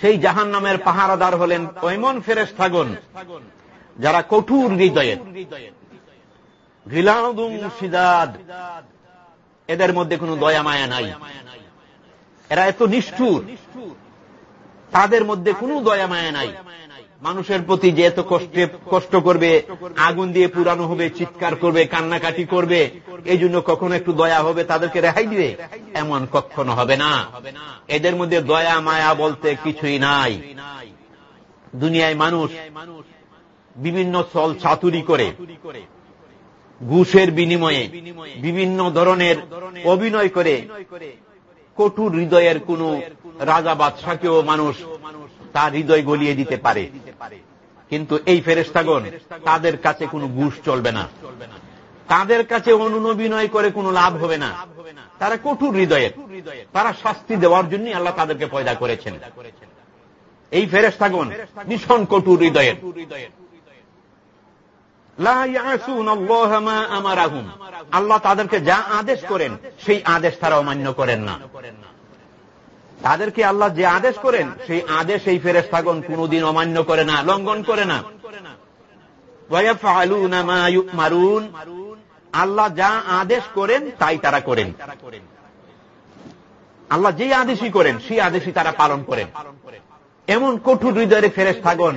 সেই জাহান নামের পাহারাদার হলেন ওইমন থাগুন যারা কঠোর হৃদয়ের শিদাদ, এদের মধ্যে কোনো দয়া মায়া নাই। এরা এত নিষ্ঠুর, তাদের মধ্যে কোন দয়া মায়া নাই। মানুষের প্রতি যে এত কষ্টে কষ্ট করবে, আগুন দিয়ে পুরানো হবে, চিৎকার করবে, কান্নাকাটি করবে এই জন্য কখনো একটু দয়া হবে, তাদেরকে রেহাই দিবে? এমন কখনো হবে না। এদের মধ্যে দয়া, মায়া বলতে কিছুই নাই। দুনিয়ায় মানুষ বিভিন্ন চল চাতুরি করে, ঘুষের বিনিময়ে বিভিন্ন ধরনের অভিনয় করে, কঠোর হৃদয়ের কোন রাজা, বাদশাকেও মানুষ তার হৃদয় গলিয়ে দিতে পারে। কিন্তু এই ফেরেস্তাগণ তাদের কাছে কোনো ঘুষ চলবে না। তাদের কাছে অনুনবিনয় করে কোনো লাভ হবে না। তারা কঠোর হৃদয়ের। তারা শাস্তি দেওয়ার জন্য আল্লাহ তাদেরকে পয়দা করেছেন। এই ফেরেস্তাগণ ভীষণ কঠোর হৃদয়ের। আল্লাহ তাদেরকে যা আদেশ করেন, সেই আদেশ তারা অমান্য করেন না। তাদেরকে আল্লাহ যে আদেশ করেন, সেই আদেশ এই ফেরেস্তাগণ কোনদিন অমান্য করে না, লঙ্ঘন করে না। মারুন আল্লাহ যা আদেশ করেন, তাই তারা করেন। আল্লাহ যে আদেশই করেন, সেই আদেশই তারা পালন করেন। এমন কঠোর হৃদয়ের ফেরেস্তাগণ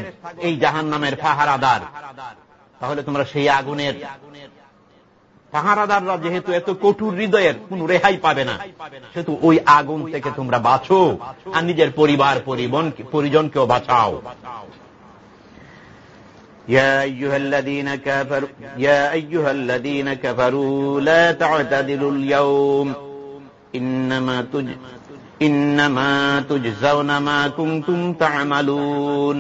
এই জাহান নামের ফাহারাদার তাহলে তোমরা সেই আগুনের পাহারাদাররা যেহেতু এত কঠোর হৃদয়ের কোন রেহাই পাবে না সেহেতু ওই আগুন থেকে তোমরা বাঁচো আর নিজের পরিবার পরিজনকেও বাঁচাও يا أيها الذين كفروا يا أيها الذين كفروا لا تعتذروا اليوم إنما تج إنما تجزون ما كنتم تعملون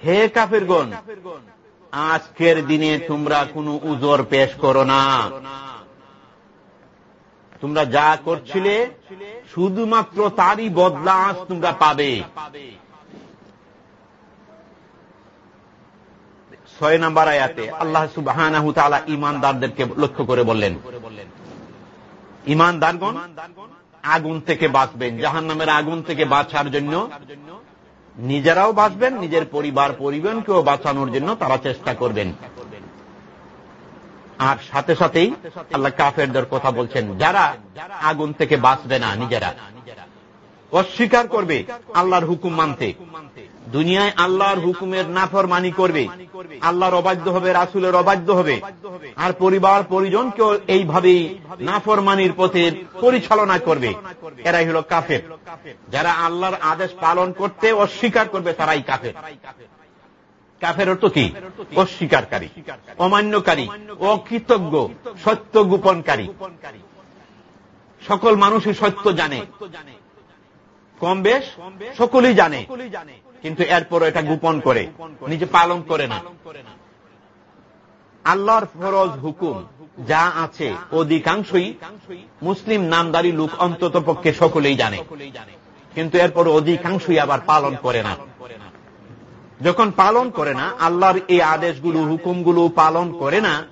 হে কাফিরগণ আজকের দিনে তোমরা কোনো উজোর পেশ করো না। তোমরা যা করছিলে, শুধুমাত্র তারই বদলা তোমরা পাবে। ছয় নম্বর আয়াতে আল্লাহ সুবাহ ইমানদারদেরকে লক্ষ্য করে বললেন ইমানদারগণ আগুন থেকে বাঁচবেন জাহান নামের আগুন থেকে বাঁচার জন্য নিজেরাও বাঁচবেন, নিজের পরিবার পরিবারকেও বাঁচানোর জন্য তারা চেষ্টা করবেন। আর সাথে সাথেই আল্লাহ কাফেরদের কথা বলছেন, যারা আগুন থেকে বাঁচবে না নিজেরা। অস্বীকার করবে আল্লাহর হুকুম মানতে। দুনিয়ায় আল্লাহর হুকুমের নাফরমানি করবে। আল্লাহর অবাধ্য হবে, রাসুলের অবাধ্য হবে। আর পরিবার, পরিজনকেও এইভাবেই নাফরমানির পথে পরিচালনা করবে। এরাই হল কাফের। যারা আল্লাহর আদেশ পালন করতে অস্বীকার করবে, তারাই কাফের। কাফের অর্থ কি? অস্বীকারী অমান্যকারী, অকৃতজ্ঞ, সত্য গোপনকারী। সকল মানুষই সত্য জানে। কম বেশ? সকলেই জানে। কিন্তু এরপর এটা গোপন করে। নিজে পালন করে না। আল্লাহর ফরজ হুকুম যা আছে, অধিকাংশই মুসলিম নামদারি লোক অন্তত পক্ষে সকলেই জানে। কিন্তু এরপর অধিকাংশই আবার পালন করে না। যখন পালন করে না, আল্লাহর এই আদেশগুলো, হুকুমগুলো পালন করে না,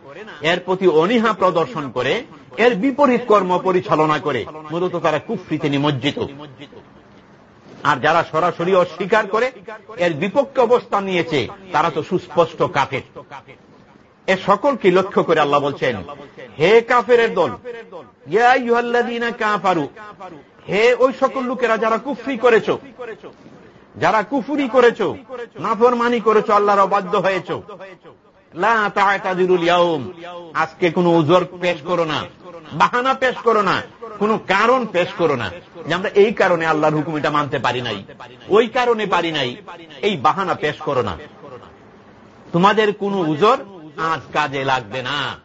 এর প্রতি অনীহা প্রদর্শন করে, এর বিপরীত কর্ম পরিচালনা করে, মূলত তারা কুফরিতে নিমজ্জিত। আর যারা সরাসরি অস্বীকার করে, এর বিপক্ষে অবস্থান নিয়েছে, তারা তো সুস্পষ্ট কাফের। এ সকলকে লক্ষ্য করে আল্লাহ বলছেন, হে কাফের দল কাফারু, হে ওই সকল লোকেরা যারা কুফরি করেছ, যারা কুফুরি করেছ, নাফরমানি করেছ, আল্লাহর অবাধ্য হয়েছ আজকে কোন উজর পেশ করো না, বাহানা পেশ করো না, কোন কারণ পেশ করো না। যে আমরা এই কারণে আল্লাহর হুকুম এটা মানতে পারি নাই। ওই কারণে পারি নাই। এই বাহানা পেশ করো না। তোমাদের কোন উজর আজ কাজে লাগবে না।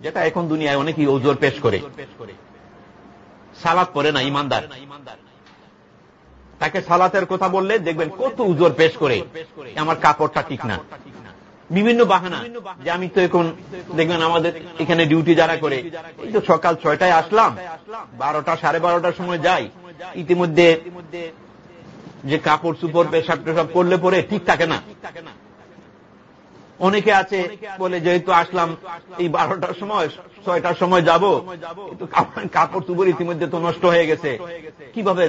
যেটা এখন দুনিয়ায় অনেকেই ওজোর পেশ করে। সালাত পরে না, ইমানদার? তাকে সালাতের কথা বললে দেখবেন কত উজোর পেশ করে। আমার কাপড়টা ঠিক না। বিভিন্ন বাহানা যে আমি তো এখন দেখবেন আমাদের এখানে ডিউটি যারা করে, এই তো সকাল ছয়টায় আসলাম, বারোটা সাড়ে বারোটার সময় যাই। ইতিমধ্যে যে কাপড় চুপড় পেশাব টেশাব করলে পরে ঠিক থাকে না। অনেকে আছে বলে যেহেতু আসলাম, এই বারোটার সময়, ছয়টার সময় যাব কাপড় চুপড় ইতিমধ্যে তো নষ্ট হয়ে গেছে। কীভাবে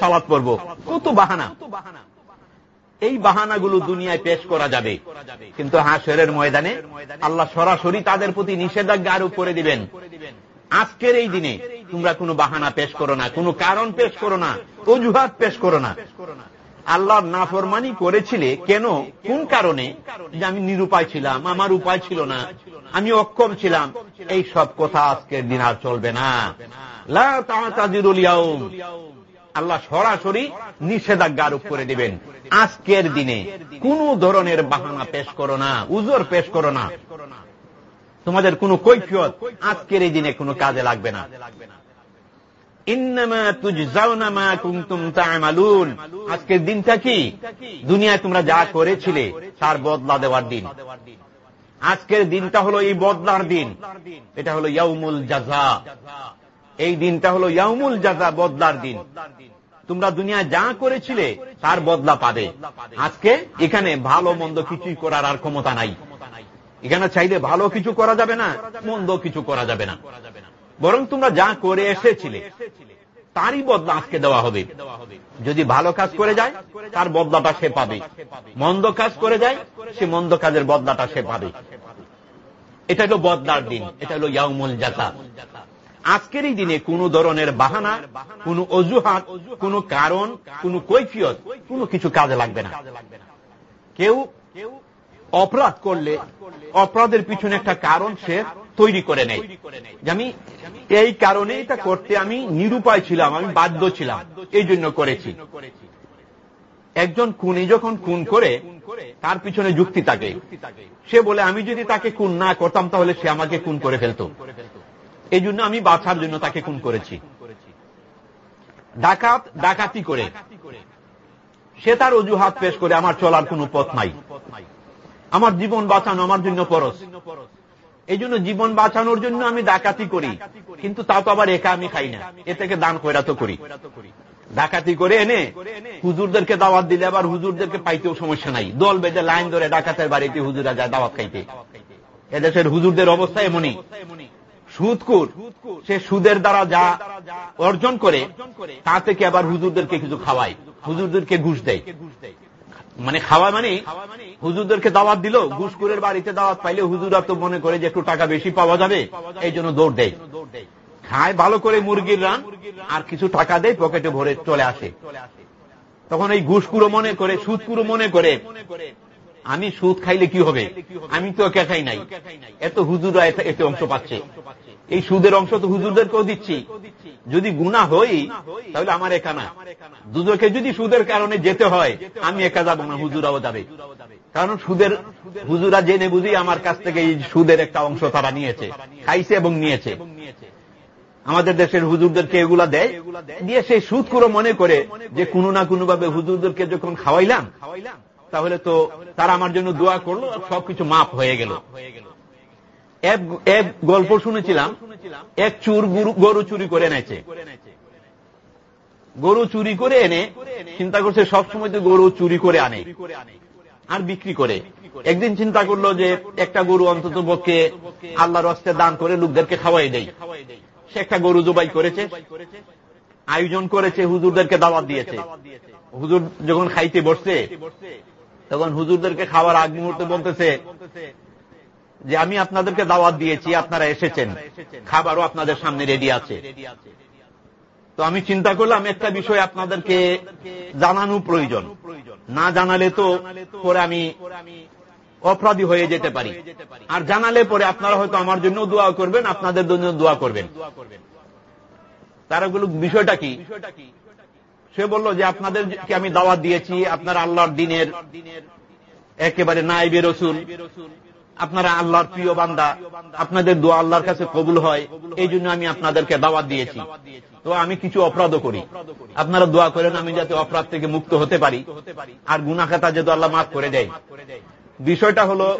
সালাদ পড়ব কত বাহানা। এই বাহানাগুলো দুনিয়ায় পেশ করা যাবে। কিন্তু হাসরের ময়দানে আল্লাহ সরাসরি তাদের প্রতি নিষেধাজ্ঞা আরোপ করে দিবেন। আজকের এই দিনে তোমরা কোনো বাহানা পেশ করো না, কোনো কারণ পেশ করো না, অজুহাত পেশ করো না। আল্লাহর নাফরমানি করেছিলে কেন? কোন কারণে? যে আমি নিরুপায় ছিলাম, আমার উপায় ছিল না, আমি অক্ষম ছিলাম। এই সব কথা আজকের দিন আর চলবে না। আল্লাহ সরাসরি নিষেধাজ্ঞা আরোপ করে দিবেন। আজকের দিনে কোন ধরনের বাহানা পেশ করো না, উজোর পেশ করো না। তোমাদের কোন কৈফিয়ত আজকের এই দিনে কোনো কাজে লাগবে না। আজকের দিনটা কি? দুনিয়ায় তোমরা যা করেছিলে তার বদলা দেওয়ার দিন। আজকের দিনটা হলো এই বদলার দিন। এটা হলো ইয়াউমুল জাজা। এই দিনটা হলো ইয়াউমুল জাজা, বদলার দিন। তোমরা দুনিয়ায় যা করেছিলে, তার বদলা পাবে। আজকে এখানে ভালো, মন্দ কিছুই করার আর ক্ষমতা নাই। এখানে চাইলে ভালো কিছু করা যাবে না, মন্দ কিছু করা যাবে না। বরং তোমরা যা করে এসেছিলে, তারই বদলা আজকে দেওয়া হবে। যদি ভালো কাজ করে যায়, তার বদলাটা সে পাবে। মন্দ কাজ করে যায়, সে মন্দ কাজের বদলাটা সে পাবে। এটা হলো বদলার দিন, এটা হলো ইয়াউমুল জাতা আজকের এই দিনে কোন ধরনের বাহানা, কোন অজুহাত, কোন কারণ, কোন কৈফিয়ত, কোন কিছু কাজে লাগবে না। কেউ অপরাধ করলে অপরাধের পিছনে একটা কারণ সে তৈরি করে নেয়। আমি এই কারণে এটা করতে আমি নিরুপায় ছিলাম, আমি বাধ্য ছিলাম, এই জন্য করেছি। একজন খুনি যখন খুন করে, তার পিছনে যুক্তি থাকে। সে বলে, আমি যদি তাকে খুন না করতাম, তাহলে সে আমাকে খুন করে ফেলত। এই জন্য আমি বাঁচার জন্য তাকে খুন করেছি। ডাকাত, ডাকাতি করে। সে তার অজুহাত পেশ করে, আমার চলার কোনো পথ নাই। আমার জীবন বাঁচানো আমার জন্য পরশ এই জন্য জীবন বাঁচানোর জন্য আমি ডাকাতি করি। কিন্তু তা তো আবার একা আমি খাই না। এ থেকে দান কইরা তো করি। ডাকাতি করে এনে হুজুরদেরকে দাওয়াত দিলে আবার হুজুরদেরকে পাইতেও সমস্যা নাই। দল বেঁধে লাইন ধরে ডাকাতের বাড়িতে হুজুরা যায় দাওয়াত খাইতে। এদেশের হুজুরদের অবস্থা এমনই। সুদকুর সে সুদের দ্বারা যা অর্জন করে, তা থেকে আবার হুজুরদেরকে কিছু খাওয়ায়। হুজুরদেরকে ঘুষ দেয়। মানে খাওয়া মানে হুজুরদেরকে দাওয়াত দিল ঘুষকুরের বাড়িতে দাওয়াত পাইলে হুজুরা তো মনে করে যে একটু টাকা বেশি পাওয়া যাবে, এই জন্য দৌড় দেয়। খায়, ভালো করে মুরগির রান, আর কিছু টাকা দেয়, পকেটে ভরে চলে আসে। তখন এই ঘুষকুরো মনে করে সুদকুরো মনে করে, আমি সুদ খাইলে কি হবে? আমি তো একা নাই। এত হুজুরা এতে অংশ পাচ্ছে। এই সুদের অংশ তো হুজুরদেরকেও দিচ্ছি। যদি গুণা হই, তাহলে আমার একা না। দুজকে যদি সুদের কারণে যেতে হয়, আমি একা যাব না, হুজুরাও যাবে। কারণ সুদের হুজুরা জেনে বুঝি আমার কাছ থেকে এই সুদের একটা অংশ তারা নিয়েছে, খাইছে এবং নিয়েছে। আমাদের দেশের হুজুরদেরকে এগুলা দেয়, দিয়ে সেই সুদ করে মনে করে যে কোনো না কোনো ভাবে হুজুরদেরকে যখন খাওয়াইলাম, তাহলে তো তারা আমার জন্য দোয়া করল, সবকিছু মাপ হয়ে গেল। এক গল্প শুনেছিলাম। এক চুর গরু চুরি করে এনেছে। গরু চুরি করে এনে চিন্তা করছে সবসময় তো গরু চুরি করে আনে আর বিক্রি করে। একদিন চিন্তা করল যে একটা গরু অন্তত পক্ষে আল্লাহর হস্তে দান করে লোকদেরকে খাওয়াই দেয়। সে একটা গরু জবাই করেছে, আয়োজন করেছে, হুজুরদেরকে দাওয়াত দিয়েছে। হুজুর যখন খাইতে বসছে, তখন হুজুরদেরকে খাওয়ার আগ মুহূর্তে বলতেছে যে আমি আপনাদেরকে দাওয়াত দিয়েছি, আপনারা এসেছেন। খাবারও আপনাদের সামনে রেডি আছে। তো আমি চিন্তা করলাম, একটা বিষয় আপনাদেরকে জানানো প্রয়োজন। না জানালে তো পরে আমি অপরাধী হয়ে যেতে পারি। আর জানালে পরে আপনারা হয়তো আমার জন্য দোয়া করবেন, আপনাদের জন্য দোয়া করবেন। তারা বলল বিষয়টা কি? সে বলল যে আপনাদেরকে আমি দাওয়াত দিয়েছি, আপনার আল্লাহর দিনের একেবারে নাইবে রসুল। আপনারা আল্লাহর প্রিয় বান্দা, আপনাদের দোয়া আল্লাহর কাছে কবুল হয়, এই জন্য আমি আপনাদেরকে দাওয়াত দিয়েছি। তো আমি কিছু অপরাধও করি। আপনারা দোয়া করেন আমি যাতে অপরাধ থেকে মুক্ত হতে পারি। আর গুনাখাতা যেহেতু আল্লাহ মাফ করে দেয়। বিষয়টা হলো,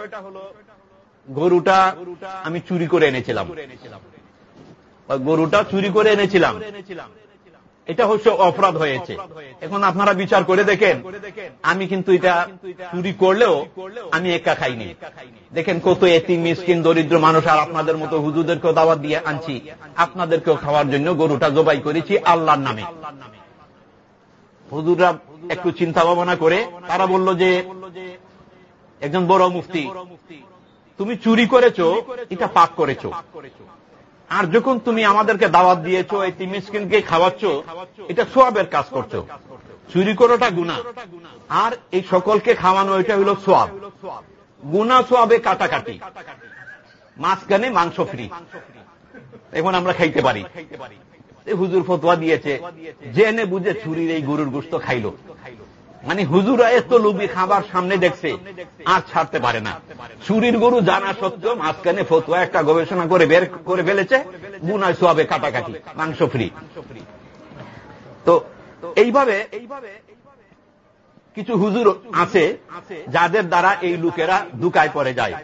গরুটা আমি চুরি করে এনেছিলাম। গরুটা চুরি করে এনেছিলাম। এটা হচ্ছে অপরাধ হয়েছে। এখন আপনারা বিচার করে দেখেন, আমি কিন্তু এটা চুরি করলেও আমি একা খাইনি। দেখেন কত এতি মিসকিন, দরিদ্র মানুষ, আর আপনাদের মতো হুজুদেরকেও দাওয়াত দিয়ে আনছি। আপনাদেরকেও খাওয়ার জন্য গরুটা জবাই করেছি আল্লাহর নামে। হুজুররা একটু চিন্তা ভাবনা করে, তারা বলল যে, একজন বড় মুফতি, তুমি চুরি করেছ, এটা পাপ করেছ। আর যখন তুমি আমাদেরকে দাওয়াত দিয়েছ, এই তিমিসকিনকে খাওয়াচ্ছ, এটা সোয়াবের কাজ করছ। চুরি করাটা গুণা আর এই সকলকে খাওয়ানো, এটা হলো সোয়াব। গুণা সোয়াবে কাটাকাটি। মাঝখানে মাংস ফ্রি এখন আমরা খাইতে পারি। হুজুর ফতোয়া দিয়েছে জেনে বুঝে চুরির এই গরুর গোস্ত খাইল। মানে হুজুরা এত লুবি খাবার সামনে দেখছে, আর ছাড়তে পারে না। চুরির গরু জানা সত্ত্বেও মাঝখানে ফতুয়া একটা গবেষণা করে বের করে ফেলেছে, গুনায় সোয়াবে কাটাকাটি, মাংস ফ্রি। তো এইভাবে এইভাবে কিছু হুজুর আছে যাদের দ্বারা এই লোকেরা দুকায় পরে যায়।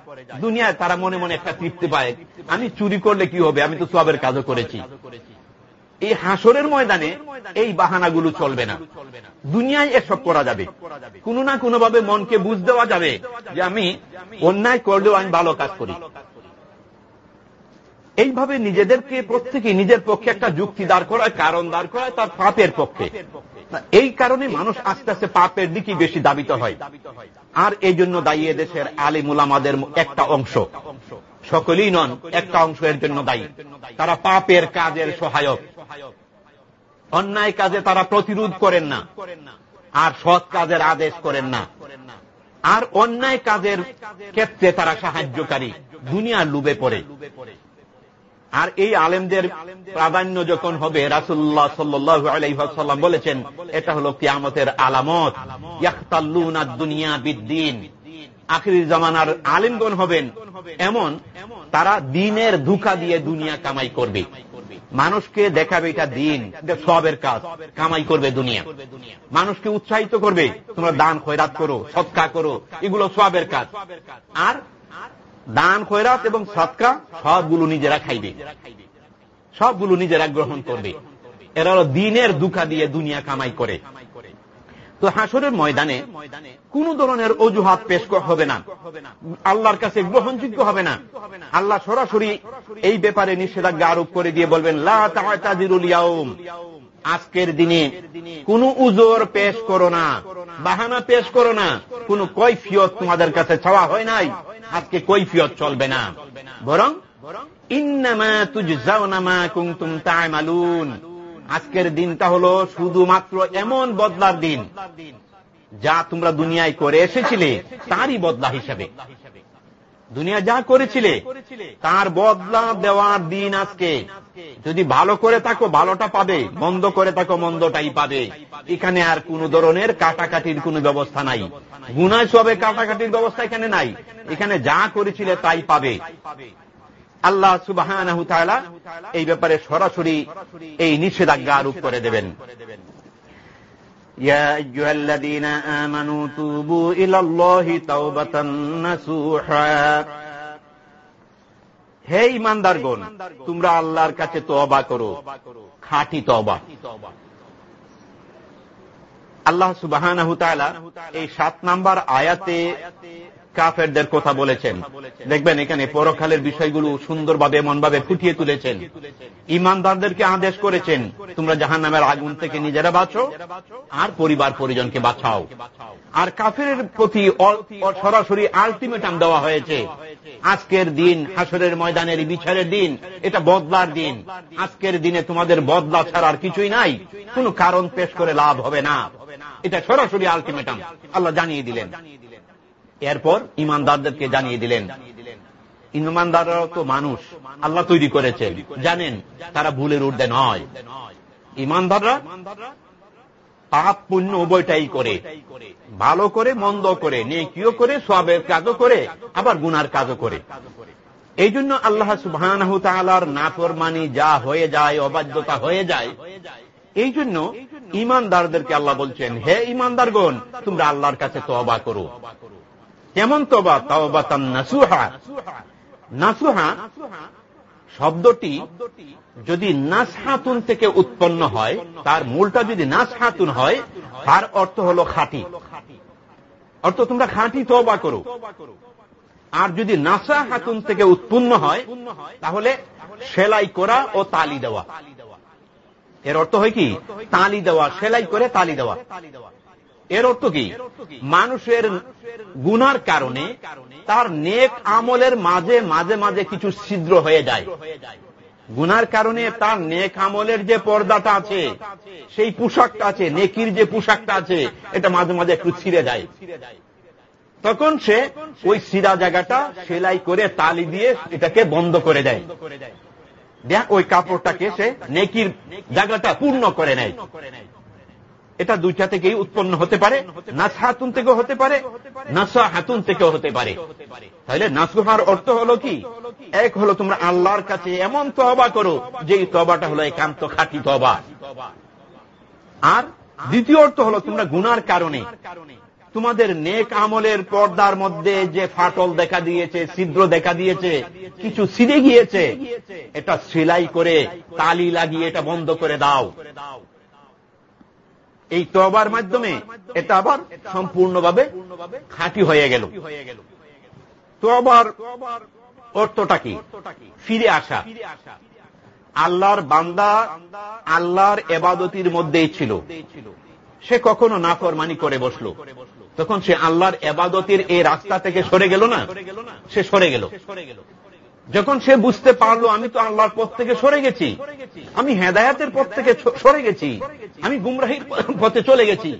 দুনিয়ায় তারা মনে মনে একটা তৃপ্তি পায়। আমি চুরি করলে কি হবে? আমি তো সবের কাজও করেছি। এই হাসরের ময়দানে এই বাহানাগুলো চলবে না। দুনিয়ায় এসব করা যাবে। কোনো না কোনো ভাবে মনকে বুঝ দেওয়া যাবে যে আমি অন্যায় করলেও আমি ভালো কাজ করি। এইভাবে নিজেদেরকে প্রত্যেকে নিজের পক্ষে একটা যুক্তি দাঁড় করায়, কারণ দাঁড় করায় তার পাপের পক্ষে। এই কারণে মানুষ আস্তে আস্তে পাপের দিকে বেশি দাবিত হয়। আর এই জন্য দায়ী দেশের আলিমুলামাদের একটা অংশ। সকলেই নন, একটা অংশ এর জন্য দায়ী। তারা পাপের কাজের সহায়ক। অন্যায় কাজে তারা প্রতিরোধ করেন না, আর সৎ কাজের আদেশ করেন না। আর অন্যায় কাজের ক্ষেত্রে তারা সাহায্যকারী, দুনিয়ার লুবে পড়ে। আর এই আলেমদের প্রাধান্য যখন হবে রাসুল্লাহ সাল্লু বলেছেন, এটা হল কিয়ামতের আলামত। দুনিয়া বিদ্দিন। আখির জামানার আলিমগণ হবেন এমন, তারা দিনের ধোকা দিয়ে দুনিয়া কামাই করবে। মানুষকে দেখাবে এটা দিন সবের কাজ, কামাই করবে দুনিয়া। মানুষকে উৎসাহিত করবে, তোমরা দান, খয়রাত করো, সৎকা করো, এগুলো সবের কাজ। আর দান, খয়রাত এবং সৎকা সবগুলো নিজেরা খাইবে। সবগুলো নিজেরা গ্রহণ করবে। এরা দিনের দুঃখা দিয়ে দুনিয়া কামাই করে। তো হাসরের ময়দানে কোন ধরনের অজুহাত পেশ হবে না। আল্লাহর কাছে গ্রহণযোগ্য হবে না। আল্লাহ সরাসরি এই ব্যাপারে নিষেধাজ্ঞা আরোপ করে দিয়ে বলবেন আজকের দিনে কোন উজোর পেশ করো না, বাহানা পেশ করো না। কোন কৈফিয়ত তোমাদের কাছে চাওয়া হয় নাই। আজকে কৈফিয়ত চলবে না। বরং, ইন্নামা তুজ যাও নামা কুমতুম তাইমালুন আজকের দিনটা হলো শুধুমাত্র এমন বদলার দিন যা তোমরা দুনিয়ায় করে এসেছিলে তারই বদলা হিসাবে। দুনিয়া যা করেছিলে, তার বদলা দেওয়ার দিন আজকে। যদি ভালো করে থাকো, ভালোটা পাবে, মন্দ করে থাকো, মন্দটাই পাবে। এখানে আর কোন ধরনের কাটাকাটির কোন ব্যবস্থা নাই। গুনায় সবে কাটাকাটির ব্যবস্থা এখানে নাই। এখানে যা করেছিলে তাই পাবে। আল্লাহ সুবাহ এই ব্যাপারে সরাসরি এই নিষেধাজ্ঞা আরোপ করে দেবেন يا أيها الذين آمنوا توبوا إلى الله توبة نسوحا হে ইমানদারগণ তোমরা আল্লাহর কাছে তবা করো খাঁটি তবা আল্লাহ সুবাহ এই সাত নাম্বার আয়াতে কাফেরদের কথা বলেছেন। দেখবেন এখানে পরকালের বিষয়গুলো সুন্দরভাবে, এমনভাবে ফুটিয়ে তুলেছেন। ইমানদারদেরকে আদেশ করেছেন, তোমরা জাহান নামের আগুন থেকে নিজেরা বাঁচো, আর পরিবার পরিজনকে বাঁচাও। আর কাফের প্রতি সরাসরি আলটিমেটাম দেওয়া হয়েছে, আজকের দিন হাসরের ময়দানের বিচারের দিন, এটা বদলার দিন। আজকের দিনে তোমাদের বদলা ছাড়ার কিছুই নাই, কোন কারণ পেশ করে লাভ হবে না। এটা সরাসরি আলটিমেটাম। আল্লাহ জানিয়ে দিলেন। এরপর ইমানদারদেরকে জানিয়ে দিলেন ইমানদাররাও তো মানুষ, আল্লাহ তৈরি করেছেন জানেন, তারা ভুলের ঊর্ধ্বে নয়। ইমানদাররা পাপ, পুণ্য উভয়টাই করে। ভালো করে, মন্দ করে, নেকিও করে সবের কাজও করে, আবার গুনার কাজও করে। এই জন্য আল্লাহ সুবাহ নাফরমানি যা হয়ে যায়, অবাধ্যতা হয়ে যায় এই জন্য ইমানদারদেরকে আল্লাহ বলছেন, হে ইমানদারগণ, তোমরা আল্লাহর কাছে তবা করো। কেমন তবা তবা তান নাসুহা। নাসুহা শব্দটি যদি নাসহাতুন থেকে উৎপন্ন হয়, তার মূলটা যদি নাসহাতুন হয়, তার অর্থ হল খাঁটি। অর্থ তোমরা খাঁটি তবা করো। আর যদি নাসা হাতুন থেকে উৎপন্ন হয়, তাহলে সেলাই করা ও তালি দেওয়া। এর অর্থ হয় কি? তালি দেওয়া, সেলাই করে তালি দেওয়া। এর অর্থ কি? মানুষের গুনার কারণে তার নেক আমলের মাঝে মাঝে মাঝে কিছু ছিদ্র হয়ে যায়। গুনার কারণে তার নেক আমলের যে পর্দাটা আছে, সেই পোশাকটা আছে, নেকির যে পোশাকটা আছে, এটা মাঝে মাঝে একটু ছিঁড়ে যায়। তখন সে ওই সিরা জায়গাটা সেলাই করে তালি দিয়ে এটাকে বন্ধ করে দেয়। দেখ, ওই কাপড়টাকে সে নেকির জায়গাটা পূর্ণ করে নেয়। এটা দুইটা থেকেই উৎপন্ন হতে পারে নাস হাতুন থেকেও হতে পারে নাসা হাতুন থেকেও হতে পারে। তাহলে নাসুহার অর্থ হলো কি? এক হলো তোমরা আল্লাহর কাছে এমন তবা করো যে তবাটা হলো একান্ত খাঁটি তবা আর দ্বিতীয় অর্থ হলো তোমরা গুনার কারণে, তোমাদের নেক আমলের পর্দার মধ্যে যে ফাটল দেখা দিয়েছে, ছিদ্র দেখা দিয়েছে, কিছু ছিঁড়ে গিয়েছে, এটা সেলাই করে তালি লাগিয়ে এটা বন্ধ করে দাও। এই তবার মাধ্যমে এটা আবার সম্পূর্ণভাবে খাঁটি হয়ে গেল। তবার অর্থটা কি? ফিরে আসা। আল্লাহর বান্দা আল্লাহর এবাদতির মধ্যেই ছিল। সে কখনো নাফরমানি করে বসল। তখন সে আল্লাহর এবাদতির এই রাস্তা থেকে সরে গেল না? সে সরে গেল। যখন সে বুঝতে পারল আমি তো আল্লাহর পথ থেকে সরে গেছি, আমি হেদায়াতের পথ থেকে সরে গেছি, আমি গুমরাহির পথে চলে গেছি।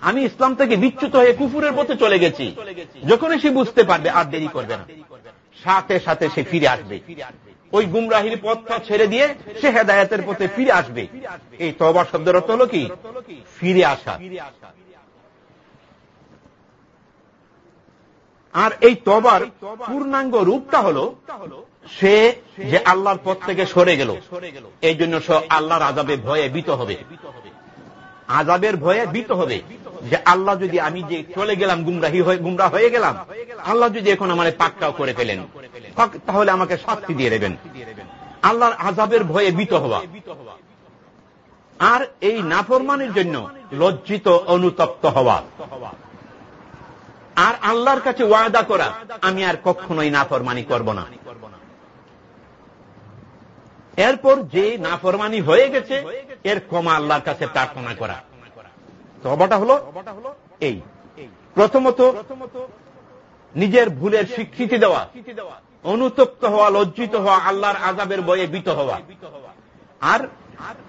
আমি ইসলাম থেকে বিচ্যুত হয়ে কুফুরের পথে চলে গেছি। যখন সে বুঝতে পারবে, আর দেরি করবে না। সাথে সাথে সে ফিরে আসবে। ওই গুমরাহির পথটা ছেড়ে দিয়ে সে হেদায়াতের পথে ফিরে আসবে। এই তবা শব্দের অর্থ হল কি? ফিরে আসা। আর এই তবার পূর্ণাঙ্গ রূপটা হল সে যে আল্লাহর পথ থেকে সরে গেল। এই জন্য সে আল্লাহর আজাবে ভয়ে বিত হবে। আজাবের ভয়ে বিত হবে যে আল্লাহ যদি আমি যে চলে গেলাম, গুমরাহি হয়ে গুমরা হয়ে গেলাম, আল্লাহ যদি এখন আমার পাক্কাও করে ফেলেন তাহলে আমাকে শাস্তি দিয়ে দেবেন। আল্লাহর আজাবের ভয়ে বিত হওয়া। আর এই নাফরমানের জন্য লজ্জিত, অনুতপ্ত হওয়া। আর আল্লাহর কাছে ওয়াদা করা, আমি আর কখনোই নাফরমানি করব না। এরপর যে নাফরমানি হয়ে গেছে, এর ক্ষমা আল্লাহর কাছে প্রার্থনা করা। তবাটা হলো এই। প্রথমত, নিজের ভুলের স্বীকৃতি দেওয়া, অনুতপ্ত হওয়া, লজ্জিত হওয়া, আল্লাহর আজাবের বয়ে বিত হওয়া। আর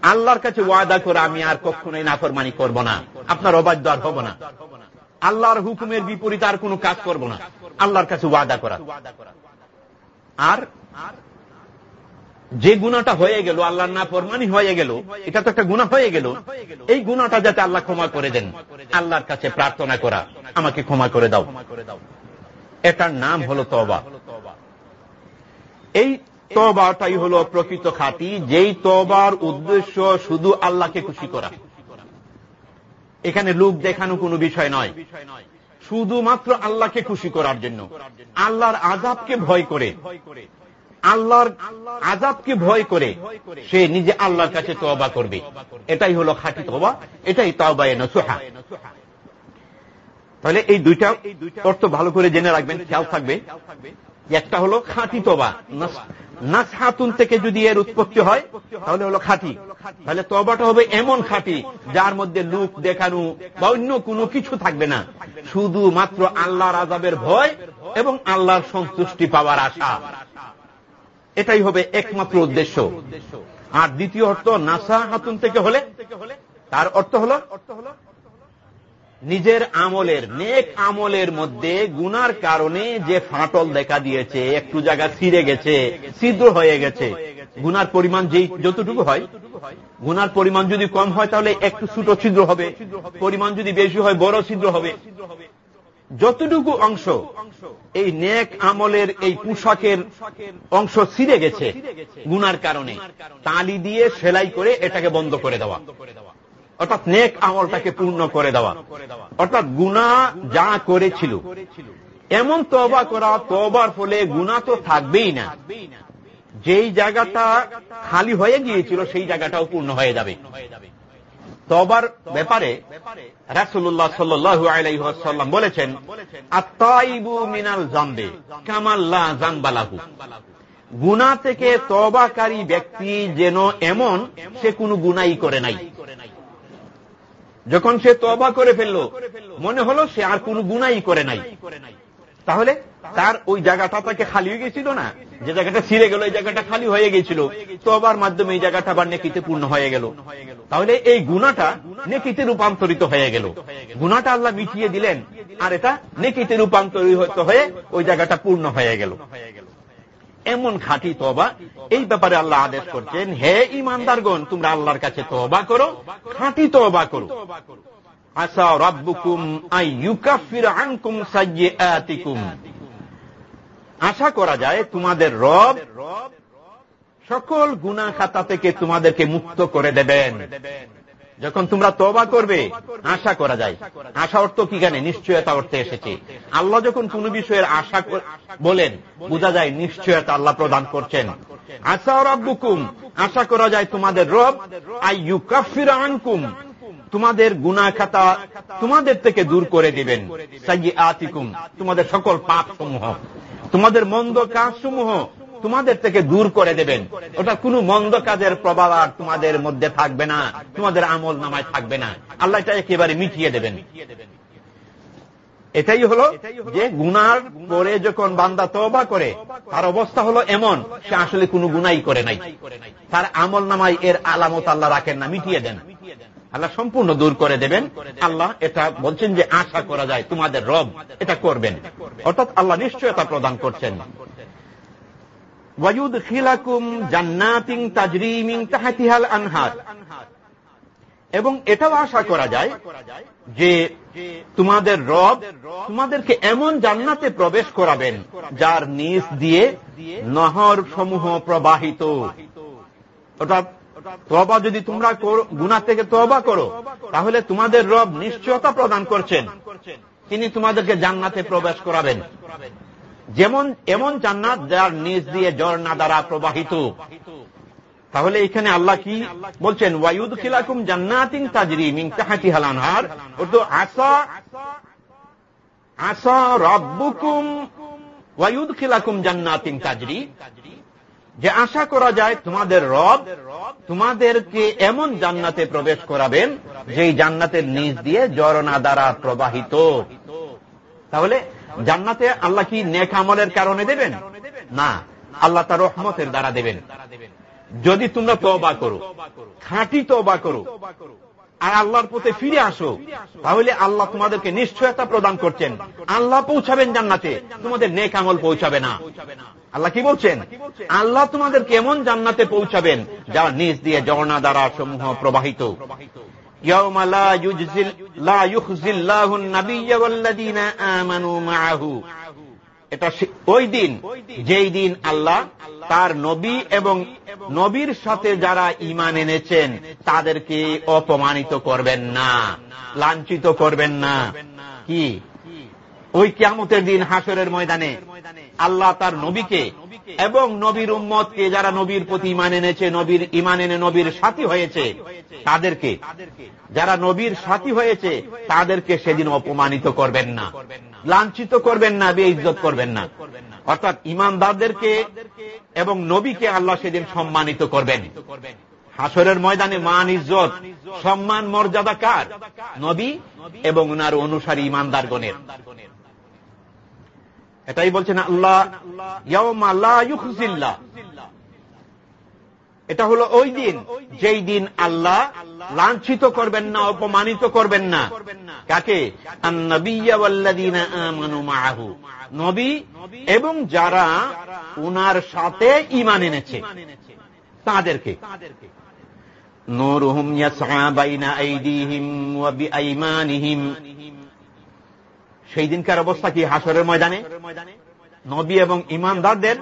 আল্লাহর কাছে ওয়াদা করে, আমি আর কখনোই নাফরমানি করব না। আপনার অবাধ্য আর হব না। আল্লাহর হুকুমের বিপরীত আর কোনো কাজ করব না। আল্লাহর কাছে ওয়াদা করা। আর যে গুণাটা হয়ে গেল, আল্লাহর না ফরমানি হয়ে গেল, এটা তো একটা গুণা হয়ে গেল। এই গুণাটা যাতে আল্লাহ ক্ষমা করে দেন, আল্লাহর কাছে প্রার্থনা করা। আমাকে ক্ষমা করে দাও। এটার নাম হল তবা এই তবাটাই হল প্রকৃত খাতি যেই তবার উদ্দেশ্য শুধু আল্লাহকে খুশি করা। এখানে লোক দেখানো কোনো বিষয় নয়। শুধুমাত্র আল্লাহকে খুশি করার জন্য। আল্লাহর আজাবকে ভয় করে। আল্লাহর আজাবকে ভয় করে সে নিজে আল্লাহর কাছে তবা করবে। এটাই হলো খাঁটি তবা এটাই তবায় নসুহা। তাহলে এই দুইটা অর্থ ভালো করে জেনে রাখবেন, খেয়াল থাকবে। একটা হলো খাঁটি তবা নাসহাতুন থেকে যদি এর উৎপত্তি হয়, তাহলে হলো খাঁটি। তাহলে তবাটা হবে এমন খাঁটি, যার মধ্যে লুক দেখানো বা অন্য কোনো কিছু থাকবে না। শুধুমাত্র আল্লাহর আজাবের ভয় এবং আল্লাহর সন্তুষ্টি পাওয়ার আশা। এটাই হবে একমাত্র উদ্দেশ্য। আর দ্বিতীয় অর্থ নাসা হাতুন থেকে হলে, তার অর্থ হল নিজের আমলের, নেক আমলের মধ্যে গুনার কারণে যে ফাটল দেখা দিয়েছে, একটু জায়গা ছিঁড়ে গেছে, ছিদ্র হয়ে গেছে। গুনার পরিমাণ যেই যতটুকু হয়, গুনার পরিমাণ যদি কম হয়, তাহলে একটু ছোট ছিদ্র হবে। পরিমাণ যদি বেশি হয়, বড় ছিদ্র হবে। যতটুকু অংশ এই নেক আমলের এই পোশাকের অংশ ছিঁড়ে গেছে গুনার কারণে, তালি দিয়ে সেলাই করে এটাকে বন্ধ করে দেওয়া। অর্থাৎ নেক আমলটাকে পূর্ণ করে দেওয়া। অর্থাৎ গুণা যা করেছিল, এমন তবা করা তবার ফলে গুণা তো থাকবেই না। যেই জায়গাটা খালি হয়ে গিয়েছিল, সেই জায়গাটাও পূর্ণ হয়ে যাবে। তবার ব্যাপারে রাসুল্লাহ সাল্লু বলেছেন আত্মাইবু মিনাল জাম্বে কামাল্লা জানবালাহু গুনা থেকে তবাকারী ব্যক্তি যেন এমন, সে কোনো গুনাই করে নাই। যখন সে তবা করে ফেলল, মনে হলো সে আর কোন গুনাই করে নাই। তাহলে তার ওই জায়গাটা তাকে খালি হয়ে গেছিল না? যে জায়গাটা ছিঁড়ে গেল, এই জায়গাটা খালি হয়ে গেছিল। তবার মাধ্যমে এই জায়গাটা আবার নেকিতে পূর্ণ হয়ে গেল। তাহলে এই গুণাটা নেকিতে রূপান্তরিত হয়ে গেল। গুণাটা আল্লাহ মিটিয়ে দিলেন, আর এটা নেকিতে রূপান্তরিত হয়ে ওই জায়গাটা পূর্ণ হয়ে গেল। এমন খাঁটি তবা এই ব্যাপারে আল্লাহ আদেশ করছেন, হে ইমানদারগণ, তোমরা আল্লাহর কাছে তবা করো, খাঁটি তবা করো। আসা রব্বুকুম আই ইউকাফির আনকুম সাইয়্যাতিকুম আশা করা যায় তোমাদের রব সকল গুনা খাতা থেকে তোমাদেরকে মুক্ত করে দেবেন। যখন তোমরা তবা করবে, আশা করা যায়। আশা অর্থ কি জানে? নিশ্চয়তা অর্থে এসেছে। আল্লাহ যখন কোন বিষয়ের আশা বলেন, বোঝা যায় নিশ্চয়তা আল্লাহ প্রদান করছেন। আশা রব্বুকুম, আশা করা যায় তোমাদের রব, আই ইউকাফির আনকুম তোমাদের গুনা খাতা তোমাদের থেকে দূর করে দিবেন। সাইয়ে আতিকুম তোমাদের সকল পাপ সমূহ তোমাদের মন্দ কাজ সমূহ তোমাদের থেকে দূর করে দেবেন। ওটা কোনো মন্দ কাজের প্রভাব আর তোমাদের মধ্যে থাকবে না। তোমাদের আমল নামায় থাকবে না। আল্লাহ এটা একেবারে মিটিয়ে দেবেন। এটাই হলো যে গুনার পরে যখন বান্দা তবা করে, তার অবস্থা হলো এমন, সে আসলে কোনো গুনাই করে নাই। তার আমল নামায় এর আলামত আল্লাহ রাখেন না, মিটিয়ে দেন। আল্লাহ সম্পূর্ণ দূর করে দেবেন। আল্লাহ এটা বলছেন যে আশা করা যায়, তোমাদের রব এটা করবেন। অর্থাৎ আল্লাহ নিশ্চয়তা প্রদান করছেন। ওয়ায়ুদ খিলাকুম জান্নাতিং তাজরিমিং তাহাতিহাল আনহার। এবং এটাও আশা করা যায় যে তোমাদের রব তোমাদেরকে এমন জান্নাতে প্রবেশ করাবেন, যার নিচ দিয়ে নহর সমূহ প্রবাহিত। অর্থাৎ তবা যদি তোমরা গুনা থেকে তবা করো, তাহলে তোমাদের রব নিশ্চয়তা প্রদান করছেন। তিনি তোমাদেরকে জান্নাতে প্রবেশ করাবেন। যেমন, এমন জান্নাত যার নিজ দিয়ে ঝর্ণা দ্বারা প্রবাহিত। তাহলে এখানে আল্লাহ কি বলছেন? ওয়ায়ুদ খিলাকুম জান্নাতিং তাজরি মিং তাহাতি হালানহার ও তো আসা আসা রব্বুকুম ওয়ায়ুদ খিলাকুম জান্নাতিং তাজরি। যে আশা করা যায় তোমাদের রব তোমাদেরকে এমন জান্নাতে প্রবেশ করাবেন, যেই জান্নাতের নিচ দিয়ে জরনা দ্বারা প্রবাহিত। তাহলে জান্নাতে আল্লাহ কি নেক আমলের কারণে দেবেন? না, আল্লাহ তার রহমতের দ্বারা দেবেন। যদি তোমরা তবা করো, খাঁটি তবা করো আর আল্লাহর পথে ফিরে আসো। তাহলে আল্লাহ তোমাদেরকে নিশ্চয়তা প্রদান করছেন। আল্লাহ পৌঁছাবেন জান্নাতে। তোমাদের নেক আমল পৌঁছাবে না। আল্লাহ কি বলছেন? আল্লাহ তোমাদের কেমন জান্নাতে পৌঁছাবেন যা নিজ দিয়ে জগনা দ্বারা সমূহ প্রবাহিত। এটা ওই দিন, যেই দিন আল্লাহ তার নবী এবং নবীর সাথে যারা ইমান এনেছেন, তাদেরকে অপমানিত করবেন না, লাঞ্ছিত করবেন না। কি? ওই কিয়ামতের দিন হাসরের ময়দানে আল্লাহ তার নবীকে এবং নবীর উম্মতকে যারা নবীর প্রতি ইমান এনেছে, নবীর ইমান এনে নবীর সাথী হয়েছে, তাদেরকে, যারা নবীর সাথী হয়েছে, তাদেরকে সেদিন অপমানিত করবেন না। লাঞ্ছিত করবেন না বে ইজ্জত করবেন না। অর্থাৎ ইমানদারদেরকে এবং নবীকে আল্লাহ সেদিন সম্মানিত করবেন। হাসরের ময়দানে মান ইজ্জত, সম্মান, মর্যাদা কার? নবী এবং ওনার অনুসারী ইমানদার গণের এটাই বলছেন আল্লাহ এটা হলো ওই দিন। যেই দিন আল্লাহ লাঞ্ছিত করবেন না, অপমানিত করবেন না। কাকে? নবী এবং যারা উনার সাথে ইমান এনেছে। তাদেরকে। সেই দিনকার অবস্থা কি? হাসরের ময়দানে? নবী এবং ইমানদারদের?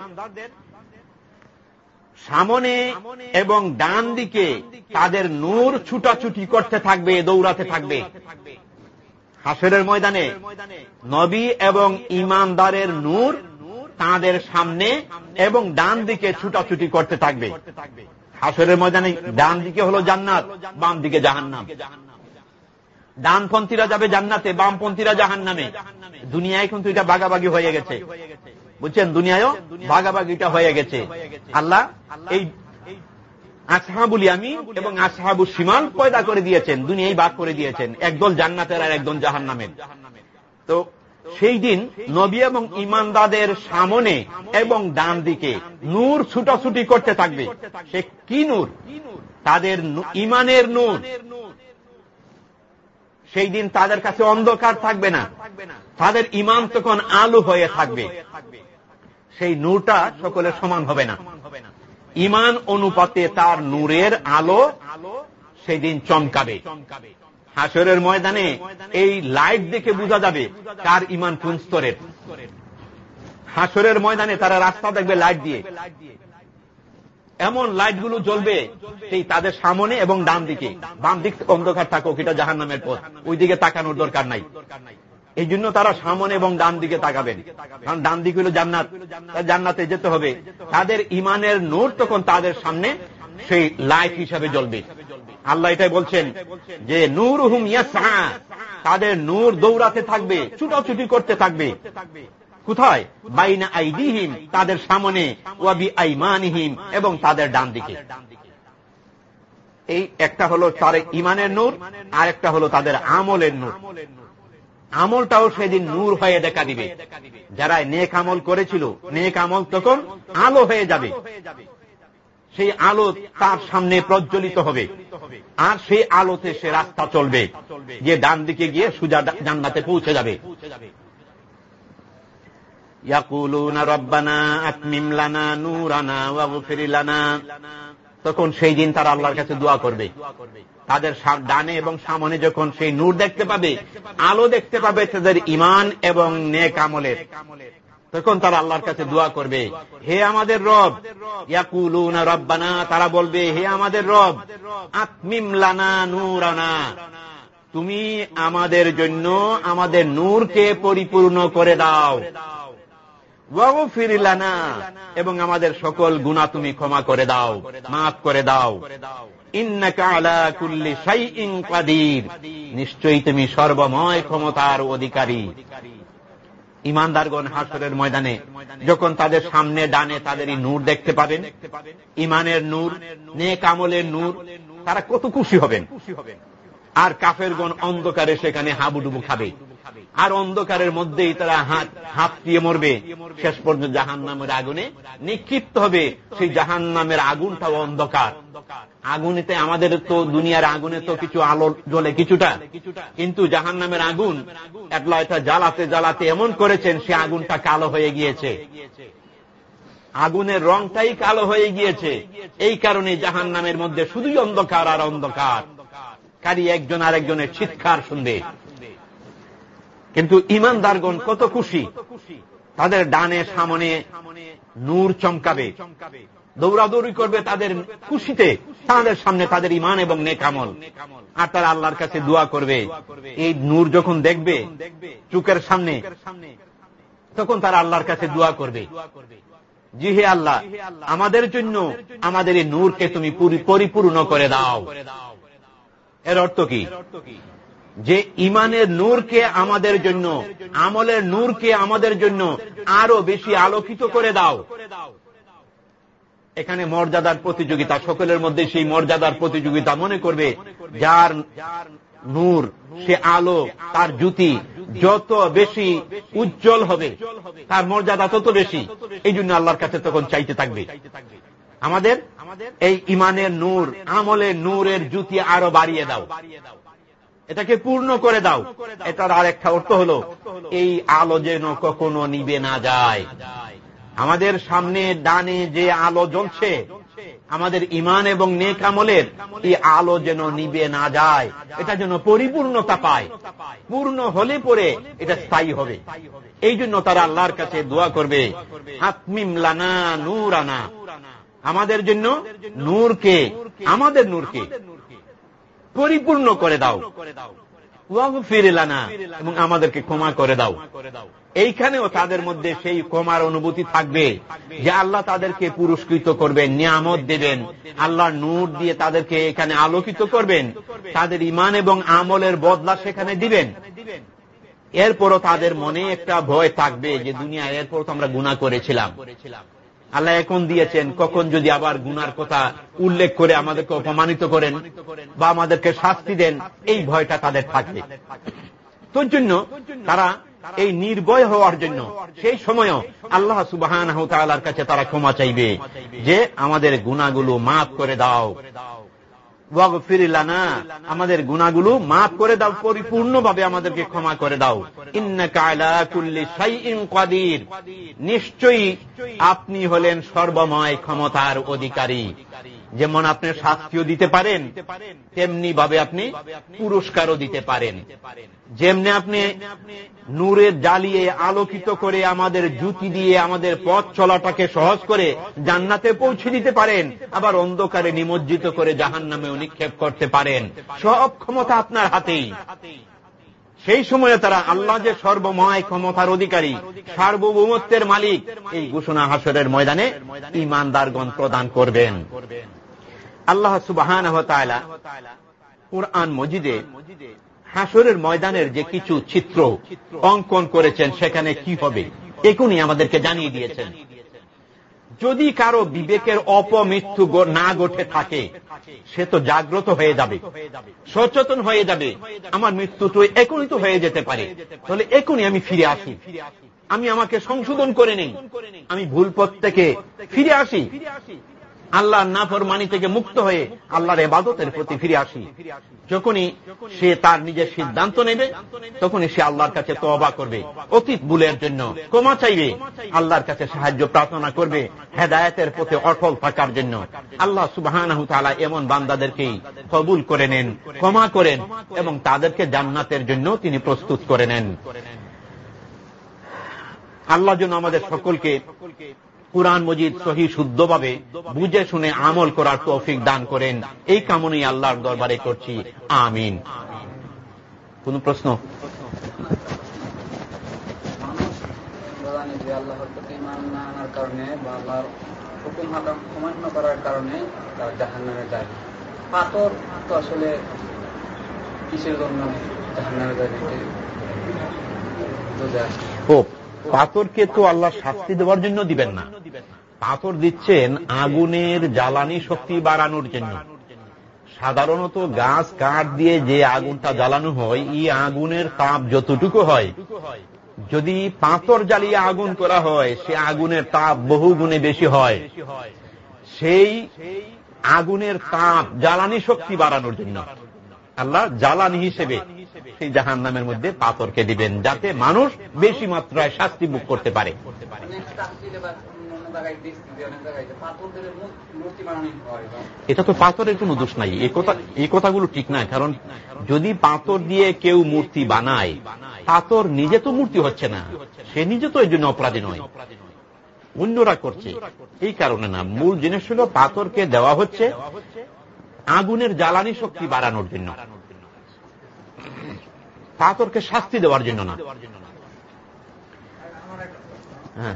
সামনে এবং ডান দিকে তাদের নূর ছুটাছুটি করতে থাকবে, দৌড়াতে থাকবে। হাসরের ময়দানে নবী এবং ইমানদারের নূর তাদের সামনে এবং ডান দিকে ছুটাছুটি করতে থাকবে। হাসরের ময়দানে ডান দিকে হলো জান্নাত, বাম দিকে জাহান্নাম। ডানপন্থীরা যাবে জান্নাতে, বামপন্থীরা জাহান নামে দুনিয়ায় কিন্তু এটা বাগাবাগি হয়ে গেছে। বুঝছেন দুনিয়ায়ও বাগাবাগিটা হয়ে গেছে। আল্লাহ এই আসহাবুল আমি এবং আসহাবু সীমাল পয়দা করে দিয়েছেন, দুনিয়ায় বাদ করে দিয়েছেন, একদল জান্নাতের আর একদল জাহান নামের তো সেই দিন নবী এবং ইমানদাদের সামনে এবং ডান দিকে নূর ছুটাছুটি করতে থাকবে। সে কি নূর? তাদের ইমানের নূর। সেই দিন তাদের কাছে অন্ধকার থাকবে না। তাদের ইমান তখন আলু হয়ে থাকবে। সেই নূরটা সকলের সমান হবে না। ইমান অনুপাতে তার নূরের আলো সেই দিন চমকাবে। হাসরের ময়দানে এই লাইট দেখে বোঝা যাবে কার ইমান কোন স্তরের। হাসরের ময়দানে তারা রাস্তা দেখবে লাইট দিয়ে। এমন লাইটগুলো জ্বলবে সেই তাদের সামনে এবং ডান দিকে। বাম দিক অন্ধকার থাকুক, এটা জাহান নামের পথ। ওই দিকে তাকানোর দরকার নাই। এই জন্য তারা সামনে এবং ডান দিকে তাকাবেন। কারণ ডান দিক হল জান্নাত। জান্নাতে যেতে হবে। তাদের ইমানের নূর তখন তাদের সামনে সেই লাইট হিসাবে জ্বলবে। আল্লাহ এটাই বলছেন যে নূর হুম ইয়াসা তাদের নূর দৌড়াতে থাকবে, ছুটাছুটি করতে থাকবে। কোথায়? বাইনা আইদিহিম, তাদের সামনে ওয়াবি আইমানিহিম এবং তাদের ডান দিকে। এই একটা হলো তার ইমানের নূর আর একটা হলো তাদের আমলের নূর। আমলটাও সেদিন নূর হয়ে দেখা দিবে। যারা নেক আমল করেছিল, নেক আমল তখন আলো হয়ে যাবে। সেই আলো তার সামনে প্রজ্বলিত হবে। আর সেই আলোতে সে রাস্তা চলবে যে ডান দিকে গিয়ে সুজা জান্নাতে পৌঁছে যাবে। তখন সেই দিন তারা আল্লাহর কাছে দোয়া করবে। তাদের ডানে এবং সামনে যখন সেই নূর দেখতে পাবে, আলো দেখতে পাবে তাদের ইমান এবং নেক আমলের। তখন তারা আল্লাহর কাছে দোয়া করবে, হে আমাদের রব, ইয়াকুলুনা রব্বানা, তারা বলবে, হে আমাদের রব, আত্মিম লানা নূরানা, তুমি আমাদের জন্য আমাদের নূরকে পরিপূর্ণ করে দাও। ফিরিলানা এবং আমাদের সকল গুণা তুমি ক্ষমা করে দাও মাফ করে দাও। নিশ্চয়ই তুমি সর্বময় ক্ষমতার অধিকারী। ইমানদারগণ হাসরের ময়দানে যখন তাদের সামনে ডানে তাদের এই নূর দেখতে পাবেন ইমানের নূর নে কামলের নূর তারা কত খুশি হবেন। আর কাফের কাফেরগণ অন্ধকারে সেখানে হাবুডুবু খাবে। আর অন্ধকারের মধ্যেই তারা হাত হাত দিয়ে মরবে। শেষ পর্যন্ত জাহান নামের আগুনে নিক্ষিপ্ত হবে। সেই জাহান নামের আগুনটাও অন্ধকার। আগুনেতে আমাদের তো দুনিয়ার আগুনে তো কিছু আলো জ্বলে কিছুটা। কিন্তু জাহান নামের আগুন একলা জ্বালাতে জ্বালাতে এমন করেছেন, সে আগুনটা কালো হয়ে গিয়েছে। আগুনের রংটাই কালো হয়ে গিয়েছে। এই কারণে জাহান নামের মধ্যে শুধুই অন্ধকার আর অন্ধকার। কারি একজন আরেকজনের চিৎকার শুনবে। কিন্তু ইমানদারগণ কত খুশি। তাদের ডানে সামনে নূর চমকাবে। দৌড়াদৌড়ি করবে তাদের খুশিতে। তাদের সামনে তাদের ইমান এবং নেকামল। আর তারা আল্লাহর কাছে দোয়া করবে। এই নূর যখন দেখবে চুকের সামনে, তখন তারা আল্লাহর কাছে দোয়া করবে। জি হে আল্লাহ, আমাদের জন্য আমাদের এই নূরকে তুমি পরিপূর্ণ করে দাও। এর অর্থ কি? যে ইমানের নূরকে আমাদের জন্য, আমলের নূরকে আমাদের জন্য আরও বেশি আলোকিত করে দাও। এখানে মর্যাদার প্রতিযোগিতা, সকলের মধ্যে সেই মর্যাদার প্রতিযোগিতা মনে করবে, যার নূর, সে আলো, তার জুতি যত বেশি উজ্জ্বল হবে, তার মর্যাদা তত বেশি। এই জন্য আল্লাহর কাছে তখন চাইতে থাকবে। আমাদের এই ইমানের নূর, আমলের নূরের জুতি আরও বাড়িয়ে দাও। এটাকে পূর্ণ করে দাও। এটার আর একটা অর্থ হল এই আলো যেন কখনো নিবে না যায়। আমাদের সামনে ডানে যে আলো জ্বলছে আমাদের ইমান এবং নেক আমলের এই আলো যেন নিবে না যায়। এটা যেন পরিপূর্ণতা পায়। পূর্ণ হলে পরে এটা স্থায়ী হবে। এই জন্য তারা আল্লাহর কাছে দোয়া করবে আত্মিমলানা নূর আনা আমাদের জন্য নূরকে আমাদের নূরকে পরিপূর্ণ করে দাও। ফিরিলানা এবং আমাদেরকে ক্ষমা করে দাও। এইখানেও তাদের মধ্যে সেই ক্ষমার অনুভূতি থাকবে যে আল্লাহ তাদেরকে পুরস্কৃত করবেন, নিয়ামত দেবেন। আল্লাহ নূর দিয়ে তাদেরকে এখানে আলোকিত করবেন। তাদের ইমান এবং আমলের বদলা সেখানে দিবেন। এরপরও তাদের মনে একটা ভয় থাকবে যে দুনিয়া এরপর তো আমরা গুণা করেছিলাম। আল্লাহ এখন দিয়েছেন, কখন যদি আবার গুনার কথা উল্লেখ করে আমাদেরকে অপমানিত করেন বা আমাদেরকে শাস্তি দেন, এই ভয়টা তাদের থাকবে তোর জন্য তারা এই নির্ভয় হওয়ার জন্য, সেই সময়ও আল্লাহ সুবাহান কাছে তারা ক্ষমা চাইবে যে আমাদের গুণাগুলো মাফ করে দাও। আমাদের গুণাগুলো মাফ করে দাও, পরিপূর্ণভাবে আমাদেরকে ক্ষমা করে দাও। কাদির। নিশ্চয়ই আপনি হলেন সর্বময় ক্ষমতার অধিকারী। যেমন আপনি শাস্তিও দিতে পারেন তেমনি ভাবে আপনি পুরস্কারও দিতে পারেন। যেমনি আপনি নূরে জ্বালিয়ে আলোকিত করে আমাদের জুতি দিয়ে আমাদের পথ চলাটাকে সহজ করে জান্নাতে পৌঁছে দিতে পারেন, আবার অন্ধকারে নিমজ্জিত করে জাহান নামে নিক্ষেপ করতে পারেন। সব ক্ষমতা আপনার হাতেই। সেই সময়ে তারা আল্লাহ যে সর্বময় ক্ষমতার অধিকারী, সার্বভৌমত্বের মালিক, এই ঘোষণা হাসরের ময়দানে ইমানদারগণ প্রদান করবেন। আল্লাহ সুবাহান কোরআন মজিদে হাসরের ময়দানের যে কিছু চিত্র অঙ্কন করেছেন, সেখানে কি হবে? এখনই আমাদেরকে জানিয়ে দিয়েছেন। যদি কারও বিবেকের অপমৃত্যু না ঘটে থাকে, সে তো জাগ্রত হয়ে যাবে, সচেতন হয়ে যাবে। আমার মৃত্যু তো এখনই তো হয়ে যেতে পারে। তাহলে এখনই আমি ফিরে আসি। আমি আমাকে সংশোধন করে নেই। আমি ভুল পথ থেকে ফিরে আসি। আল্লাহর নাফরমানি থেকে মুক্ত হয়ে আল্লাহর এবাদতের প্রতি ফিরে আসি। যখনই সে তার নিজের সিদ্ধান্ত নেবে, তখনই সে আল্লাহর কাছে তবা করবে। অতীত ভুলের জন্য ক্ষমা চাইবে, আল্লাহর কাছে সাহায্য প্রার্থনা করবে, হেদায়তের পথে অটল থাকার জন্য। আল্লাহ সুবাহ এমন বান্দাদেরকেই কবুল করে নেন, ক্ষমা করেন এবং তাদেরকে জান্নাতের জন্য তিনি প্রস্তুত করে নেন। আল্লাহ যেন আমাদের সকলকে কুরআন মজিদ সহি শুদ্ধভাবে বুঝে শুনে আমল করার তৌফিক দান করেন। এই কামনেই আল্লাহর দরবারে করছি। আমিন। কোন প্রশ্ন? পাথর তো আসলে কিসের জন্য জাহান্নামে যায় পাথরকে তো আল্লাহ শাস্তি দেওয়ার জন্য দিবেন না। পাথর দিচ্ছেন আগুনের জ্বালানি শক্তি বাড়ানোর জন্য। সাধারণত গাছ কাঠ দিয়ে যে আগুনটা জ্বালানো হয় এই আগুনের তাপ যতটুকু হয়। যদি পাথর জ্বালিয়ে আগুন করা হয়, সে আগুনের তাপ বহু গুণে বেশি হয়। সেই আগুনের তাপ জ্বালানি শক্তি বাড়ানোর জন্য। আল্লাহ জ্বালানি হিসেবে সেই জাহান নামের মধ্যে পাথরকে দিবেন, যাতে মানুষ বেশি মাত্রায় শাস্তি ভোগ করতে পারে। এটা তো পাথরের কোন দোষ নাই। এই কথাগুলো ঠিক না কারণ যদি পাথর দিয়ে কেউ মূর্তি বানায়, পাথর নিজে তো মূর্তি হচ্ছে না। সে নিজে তো এই জন্য অপরাধী নয়। অন্যরা করছে। এই কারণে না, মূল জিনিস হল পাথরকে দেওয়া হচ্ছে আগুনের জ্বালানি শক্তি বাড়ানোর জন্য। পাথরকে শাস্তি দেওয়ার জন্য না। হ্যাঁ।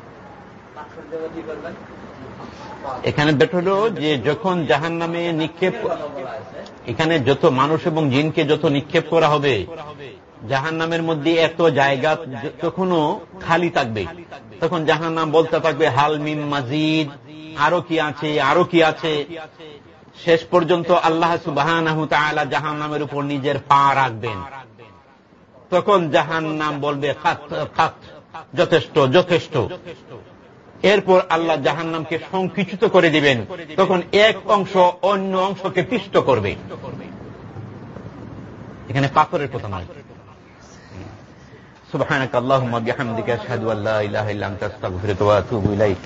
এখানে বেট হল যে যখন জাহান নামে নিক্ষেপ এখানে যত মানুষ এবং জিনকে যত নিক্ষেপ করা হবে জাহান নামের মধ্যে এত জায়গা তখনও খালি থাকবে। তখন জাহান নাম বলতে থাকবে, হাল মিম মাজিদ, আরও কি আছে, আরও কি আছে? শেষ পর্যন্ত আল্লাহ সুবাহ জাহান নামের উপর নিজের পা রাখবেন। তখন জাহান নাম বলবে যথেষ্ট যথেষ্ট। এরপর আল্লাহ জাহান নামকে সংকুচিত করে দিবেন তখন এক অংশ অন্য অংশকে পিষ্ট করবে এখানে পাথরের কথা নয় سبحانك اللهم وبحمدك اشهد ان لا اله الا انت استغفرك واتوب اليك